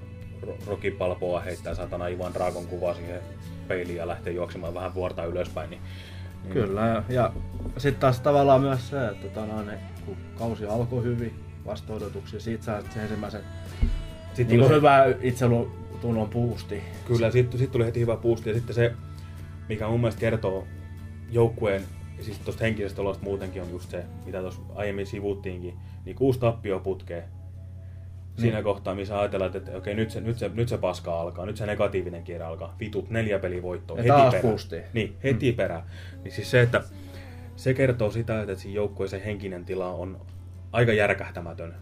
rokipalpoa heittää satana Ivan Dragon kuvaa siihen peiliin ja lähtee juoksemaan vähän vuorta ylöspäin. Niin, niin. Kyllä, ja, ja sitten taas tavallaan myös se, että tota, no, ne, kun kausi alkoi hyvin vasta-odotuksia, siitä saa sen ensimmäisen sitten niin hyvä itsetunnon puusti. Kyllä, sitten sit tuli heti hyvä puusti ja sitten se, mikä mun mielestä kertoo joukkueen ja siis tuosta henkisestä olosta muutenkin on just se, mitä tuossa aiemmin sivuttiinkin, niin kuusi tappio putkee. Siinä niin. kohtaa, missä ajatellaan, että okei, nyt se, nyt, se, nyt se paska alkaa, nyt se negatiivinen kierre alkaa. Vitut, neljä pelivoittoa, heti taas perään. Niin, heti mm. perään. Niin siis se, että se kertoo sitä, että siinä joukkueeseen henkinen tila on aika järkähtämätön.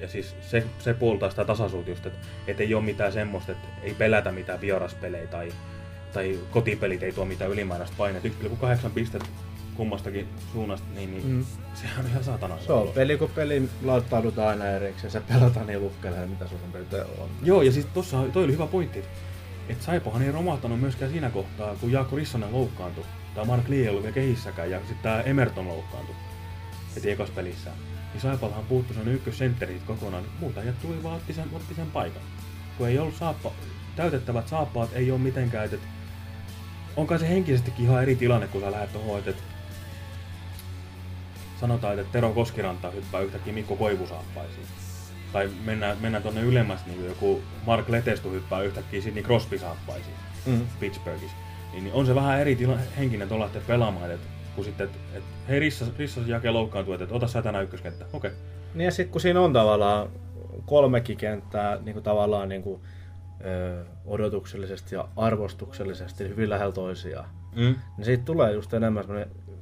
Ja siis se, se puoltaa sitä tasaisuutta just, että, että ei ole mitään semmoista, että ei pelätä mitään vieraspelejä tai, tai kotipelit ei tuo mitään ylimääräistä painetta. 1,8 pistettä kummastakin suunnasta, niin, niin mm. sehän on ihan satana. Se on peli, kun peli laittaudutaan aina erikseen, se pelataan niin lukkelee, mitä sun on. Joo, ja siis tossa toi oli hyvä pointti, että Saipohan ei romahtanut myöskään siinä kohtaa, kun Jaakko Rissanen loukkaantui. Tai Mark Lee ei ollut vielä kehissäkään, ja sitten tämä Emerton loukkaantui heti ekas pelissä. Niin Saipallahan puuttui sen ykkössentteri kokonaan, muuta ja tuli vaan otti sen, otti sen paikan. Kun ei ollut saappa, täytettävät saappaat, ei ole mitenkään, että onkaan se henkisestikin ihan eri tilanne, kun sä lähdet tuohon, että sanotaan, että Tero Koskiranta hyppää yhtäkkiä Mikko Koivusaappaisiin. Tai mennään, mennään tuonne ylemmäs, niin joku Mark Letestu hyppää yhtäkkiä Sidney Crosby saappaisiin mm. Pittsburghissa. Niin, niin, on se vähän eri tila, henkinen tuolla lähteä pelaamaan, että kun sitten, että et, hei Rissas, Rissas jake loukkaantuu, että et, ota sä tänään ykköskenttä. Okei. Okay. Niin ja sitten kun siinä on tavallaan kolmekin kenttää niin kuin tavallaan niin kuin, ö, odotuksellisesti ja arvostuksellisesti hyvin lähellä toisiaan, mm. niin siitä tulee just enemmän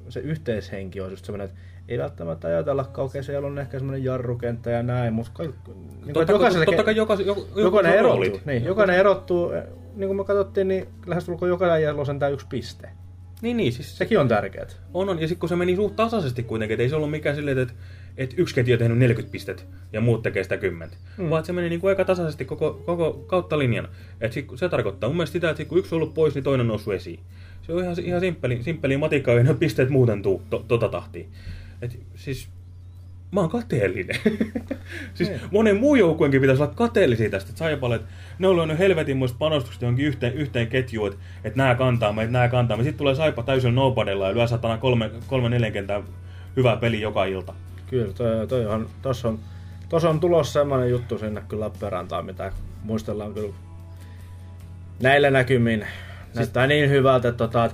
se yhteishenki on just semmoinen, että ei välttämättä ajatella okei, siellä on ehkä semmoinen jarrukenttä ja näin, mutta niin totta, jokaiselle, totta kai joka, joka, jokainen erottuu. Niin, jokainen erottuu, niin kuin me katsottiin, niin lähestulkoon jokainen jäljellä on sentään yksi piste. Niin, niin. Siis, Sekin on tärkeää. On, on. Ja sitten kun se meni suht tasaisesti kuitenkin, että ei se ollut mikään silleen, että, että yksi ketju on tehnyt 40 pistettä ja muut tekee sitä 10. Mm. Vaan se meni niin kuin aika tasaisesti koko, koko kautta linjan. Että sit, se tarkoittaa mun mielestä sitä, että sit, kun yksi on ollut pois, niin toinen on noussut esiin. Se on ihan, ihan simppeli, simppeli matikka, ja pisteet muuten tuu to, tota tahtiin. Et, siis mä oon kateellinen. siis Ei. monen muun joukkueenkin pitäisi olla kateellisia tästä, että Saipalle, että ne on lyönyt helvetin muista panostukset johonkin yhteen, yhteen ketjuun, että, että nää kantaa me, että nää kantaa me. Sitten tulee Saipa täysin nobodella ja lyö satana kolme, kolme neljän kentää hyvää peli joka ilta. Kyllä, toi, toi on, tossa on, tossa on tulossa semmoinen juttu sinne kyllä Lappeenrantaan, mitä muistellaan kyllä näillä näkymin Näyttää niin hyvältä, että tota,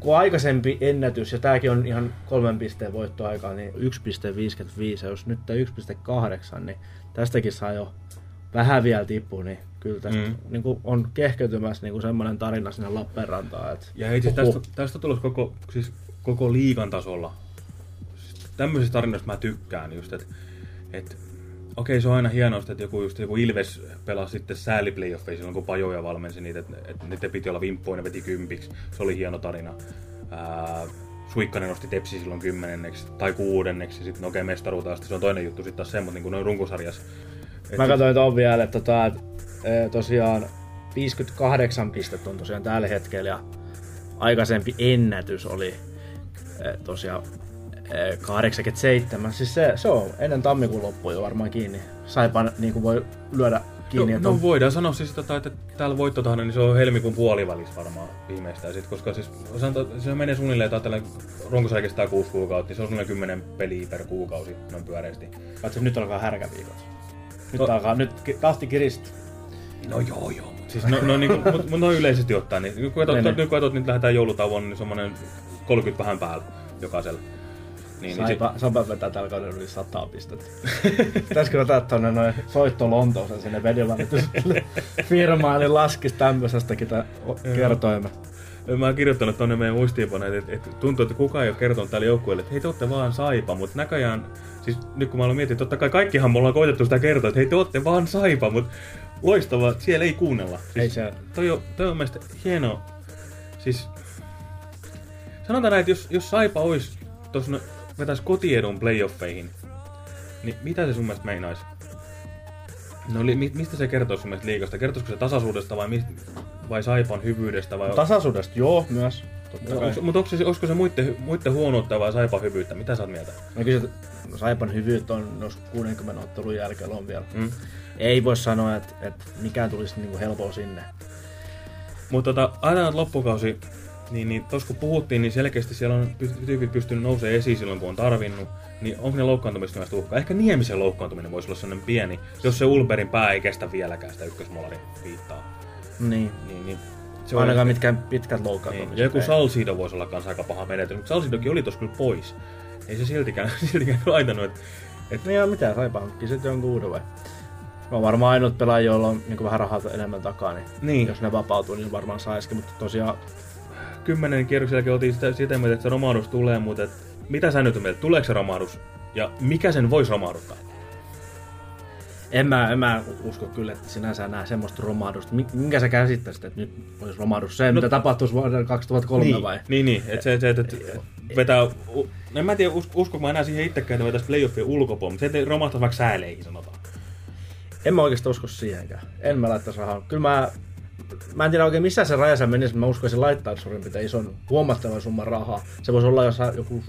kun aikaisempi ennätys, ja tämäkin on ihan kolmen pisteen voittoaikaa, niin 1,55, jos nyt 1,8, niin tästäkin saa jo vähän vielä tippu, niin kyllä tästä mm. niin kuin on kehkeytymässä niin kuin semmoinen tarina sinne Lappeenrantaan. Että, ja ei siis tästä, tästä tulisi koko, siis koko liigan tasolla. Tämmöisistä tarinoista mä tykkään just, että, että Okei, se on aina hienoa, että joku, just, joku Ilves pelasi sitten sääliplayoffeja silloin, kun Pajoja valmensi niitä, että, että niiden piti olla vimppuja, ne veti kympiksi. Se oli hieno tarina. Ää, Suikkanen nosti Tepsi silloin kymmenenneksi tai kuudenneksi, ja sitten no okei, mestaruuta asti, se on toinen juttu sitten taas semmoinen, niin kuin noin runkosarjassa. Mä katsoin tuon vielä, että tota, tosiaan 58 pistettä on tosiaan tällä hetkellä, ja aikaisempi ennätys oli tosiaan 87. Siis se, se on ennen tammikuun loppua jo varmaan kiinni. Saipan niin kuin voi lyödä kiinni. No, no on... voidaan sanoa siis, tota, että täällä voittotahden niin se on helmikuun puolivälissä varmaan viimeistään. Sit, koska siis, se menee suunnilleen, että ajatellaan, runkosarja kestää kuusi kuukautta, niin se on suunnilleen kymmenen peliä per kuukausi noin pyöreästi. Paitsi nyt alkaa härkäviikot. Nyt no. alkaa, nyt tahti kiristyy. No joo joo, siis no, no, niin kuin, mut, no yleisesti ottaen, niin kun katsot, katsot, nyt lähdetään joulutauon, niin semmoinen 30 vähän päällä jokaisella. Niin, niin Saipa, Saipa vetää tällä kaudella yli 100 pistettä. Pitäisikö vetää tuonne noin soitto Lontooseen sinne vedonvälitysfirmaan, niin laskisi tämmöisestäkin tää kertoimme. sit, mä oon kirjoittanut tonne meidän muistiinpanoon, että, että tuntuu, että kukaan ei ole kertonut tälle joukkueelle, että hei te ootte vaan saipa, mutta näköjään, siis nyt kun mä aloin miettiä, totta kai kaikkihan me ollaan koitettu sitä kertoa, että hei te ootte vaan saipa, mutta loistavaa, siellä ei kuunnella. Siis, Ei se- Toi on, toi on mielestäni hieno, siis sanotaan näin, että jos, jos saipa olisi tuossa vetäisi kotiedun playoffeihin, niin mitä se sun mielestä meinaisi? No li, mi- mistä se kertoo sun mielestä liikasta? Kertoisiko se tasaisuudesta vai, mi- vai Saipan hyvyydestä? Vai... Tasaisuudesta joo myös. Onko, mutta onko se, olisiko se muiden, muiden huonoutta vai Saipan hyvyyttä? Mitä sä oot mieltä? No kyllä se Saipan hyvyyt on nos 60 ottelun jälkeen on vielä. Mm. Ei voi sanoa, että, että mikään tulisi niinku helpoa sinne. Mutta tota, aina loppukausi, niin, niin tuossa kun puhuttiin, niin selkeästi siellä on tyypit pystynyt nousemaan esiin silloin, kun on tarvinnut. Niin onko ne loukkaantumista myös uhkaa? Ehkä Niemisen loukkaantuminen voisi olla sellainen pieni, jos se Ulberin pää ei kestä vieläkään sitä ykkösmolarin viittaa. Niin. Niin, niin Se on ainakaan mitkään pitkät Niin, loukkaantumiset. ja joku ei. Salsido voisi olla kanssa aika paha menetys, mutta Salsidokin oli tossa kyllä pois. Ei se siltikään, siltikään laitanut, että Niin ja mitä, Saipa hankki sitten jonkun uuden vai? Mä oon varmaan ainut pelaaja, jolla on niin vähän rahaa enemmän takaa, niin, Niin. jos ne vapautuu, niin varmaan saisikin, mutta tosiaan kymmenen kierroksen jälkeen oltiin sitä, sitä mieltä, että se romahdus tulee, mutta et, mitä sä nyt mieltä, tuleeko se romahdus? Ja mikä sen voisi romahduttaa? en mä, en mä usko kyllä, että sinänsä näe semmoista romahdusta. Mi- Minkä sä käsittäisit, että nyt olisi romahdus se, no, mitä tapahtuisi vuonna 2003 niin, vai? Niin, niin. Että se, se, että vetää... u- No, en mä tiedä, us, uskoko mä enää siihen itsekään, että vetäisi playoffien ulkopuolella, mutta se, että romahtaisi vaikka sääleihin, sanotaan. En mä oikeastaan usko siihenkään. En mä laittaisi rahaa. Kyllä mä, mä en tiedä oikein missä se rajansa menisi, mä uskoisin laittaa suurin piirtein ison huomattavan summan rahaa. Se voisi olla jossain joku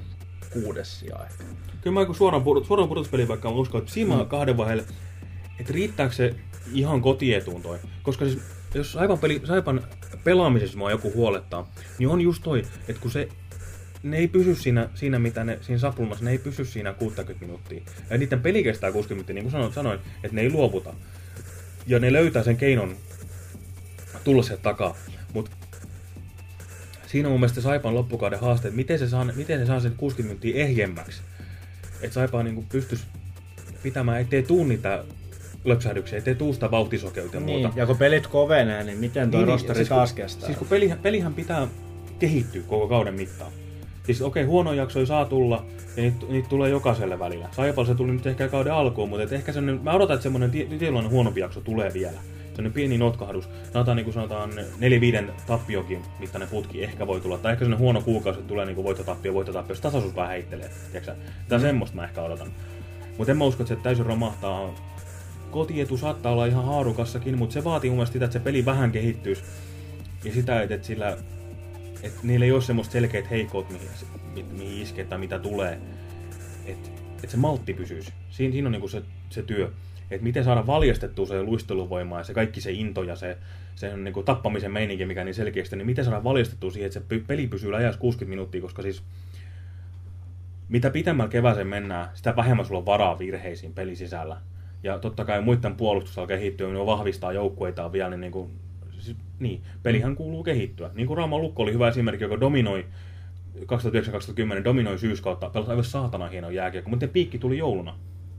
kuudes sija ehkä. Kyllä mä kun suoraan, pudot, suoraan pudotuspeliin vaikka mä uskon, että siinä mm. kahden vaiheelle, että riittääkö se ihan kotietuun toi. Koska siis, jos Saipan, peli, Saipan pelaamisessa mua joku huolettaa, niin on just toi, että kun se ne ei pysy siinä, siinä mitä ne, siinä saplumassa, ne ei pysy siinä 60 minuuttia. Ja niiden peli kestää 60 minuuttia, niin kuin sanoin, sanoin, että ne ei luovuta. Ja ne löytää sen keinon tulla sieltä takaa. Mutta siinä on mun mielestä Saipan loppukauden haaste, että miten se saa, miten se saa sen 60 minuuttia ehjemmäksi. Että Saipa niin pystyisi pitämään, ettei tuu niitä löpsähdyksiä, ettei tuu sitä vauhtisokeutta ja Niin, muuta. ja kun pelit kovenee, niin miten toi Niin, niin, rosteri siis kun- taas kestää? Siis kun pelihän, pelihän pitää kehittyä koko kauden mittaan. Siis okei, okay, huono jaksoja saa tulla, ja niitä, niitä tulee jokaiselle välillä. Saipal se tuli nyt ehkä kauden alkuun, mutta et ehkä semmonen, mä odotan, että semmoinen tie- tietynlainen huonompi jakso tulee vielä. Semmoinen pieni notkahdus. Sanotaan niin kuin sanotaan 4-5 tappiokin mittainen putki ehkä voi tulla. Tai ehkä semmoinen huono kuukausi, että tulee niin kuin voittotappio, voittotappio, jos tasaisuus vähän heittelee. Tiedätkö? Tai semmoista mä ehkä odotan. Mutta en mä usko, että se täysin romahtaa. Kotietu saattaa olla ihan haarukassakin, mutta se vaatii mun mielestä sitä, että se peli vähän kehittyisi. Ja sitä, että, että sillä että niillä ei ole semmoista selkeät heikot, mihin, mi- mihin iskee tai mitä tulee. Että et se maltti pysyisi. Siinä, siinä on niinku se, se työ. Että miten saada valjastettua se luisteluvoima ja se kaikki se into ja se, se niinku tappamisen meininki, mikä niin selkeästi, niin miten saada valjastettua siihen, että se peli pysyy läjässä 60 minuuttia, koska siis mitä pitemmällä kevääseen mennään, sitä vähemmän sulla on varaa virheisiin pelin sisällä. Ja totta kai muiden puolustus alkaa kehittyä, niin vahvistaa joukkueitaan vielä, niin, niin, kuin, siis, niin pelihän kuuluu kehittyä. Niin kuin Rauma Lukko oli hyvä esimerkki, joka dominoi 2009-2010 dominoi syyskautta, pelasi aivan saatana hieno jääkiekko, mutta piikki tuli jouluna.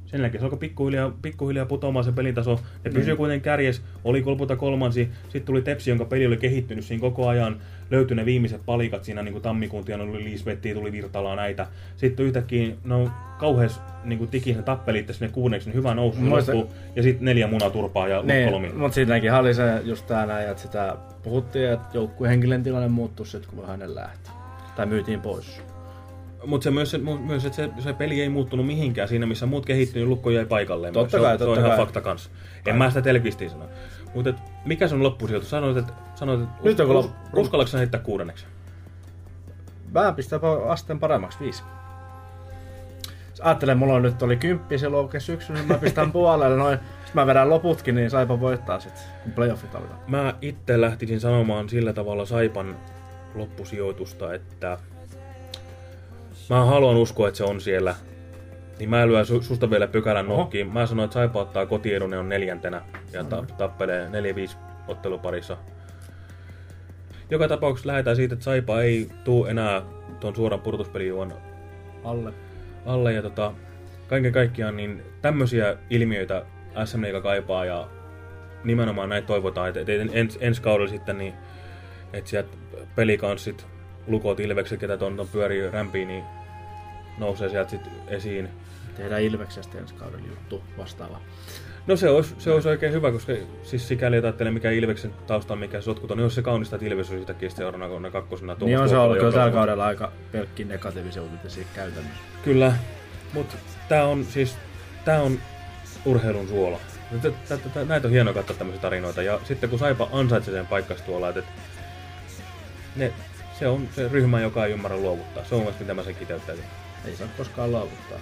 Sen jälkeen se alkoi pikkuhiljaa, pikkuhiljaa putoamaan se pelitaso. Ne pysyi kuitenkin kärjes, oli lopulta kolmansi. Sitten tuli Tepsi, jonka peli oli kehittynyt siinä koko ajan. Löytyi ne viimeiset palikat siinä, niin kuin tammikuun tienoilla oli Liisvetti, tuli Virtalaa näitä. Sitten yhtäkkiä, no kauheas niin kuin tiki ne tappelit sinne kuunneksi, niin hyvä nousu Muista- loppu. Ja sitten neljä munaturpaa ja Niin, lukkolomi. mutta siinäkin oli se just tää näin, että sitä puhuttiin, että joukkueen henkilön tilanne muuttui sitten, kun hänen lähti. Tai myytiin pois. Mutta se myös, se, myös että se, se, peli ei muuttunut mihinkään siinä, missä muut kehittyy, niin lukko jäi paikalleen. Totta se, on- kai, se on totta ihan kai. fakta kanssa. En mä sitä Telkvistiin sano. Mutta mikä sun loppusijoitus? Sanoit, että, sanoit, että Nyt us, us, uskallatko heittää kuudenneksi? Mä pistän asteen paremmaksi viisi. Ajattelen, mulla on nyt oli kymppi silloin oikein syksyllä, niin mä pistän puolelle noin. Sitten mä vedän loputkin, niin saipa voittaa sitten, kun playoffit alkaa. Mä itse lähtisin sanomaan sillä tavalla Saipan loppusijoitusta, että mä haluan uskoa, että se on siellä. Niin mä lyön su- susta vielä pykälän Oho. nokkiin. Mä sanoin, että Saipa ottaa kotiedun, ne on neljäntenä ja ta- tappelee 4-5 otteluparissa. joka tapauksessa lähdetään siitä, että Saipa ei tuu enää tuon suoran purtuspelijuon Alle. alle. Ja tota, kaiken kaikkiaan niin tämmöisiä ilmiöitä SM Liiga kaipaa ja nimenomaan näitä toivotaan, että, että ens, ensi kaudella sitten niin, että sieltä pelikanssit, lukot, ilvekset, ketä tuon ton pyörii rämpiin, niin nousee sieltä sitten esiin. Tehdään Ilveksestä ensi kaudella juttu vastaava. No se olisi, se olisi oikein hyvä, koska siis sikäli ei ajattele mikä Ilveksen taustan, mikä sotkut on, niin olisi se kaunista, että Ilves on sitäkin seuraavana kaudena kakkosena. Niin on se ollut kyllä tällä kaudella aika pelkkiä negatiivisia uutisia käytännössä. Kyllä, mutta tämä on siis, tää on urheilun suola. Tä- tä- tä- Näitä on hienoa katsoa tämmöisiä tarinoita. Ja sitten kun Saipa ansaitsee sen paikkas tuolla, että ne, se on se ryhmä, joka ei ymmärrä luovuttaa. Se on mun mielestä, mitä mä sen kiteyttäisin. Ei saa koskaan luovuttaa.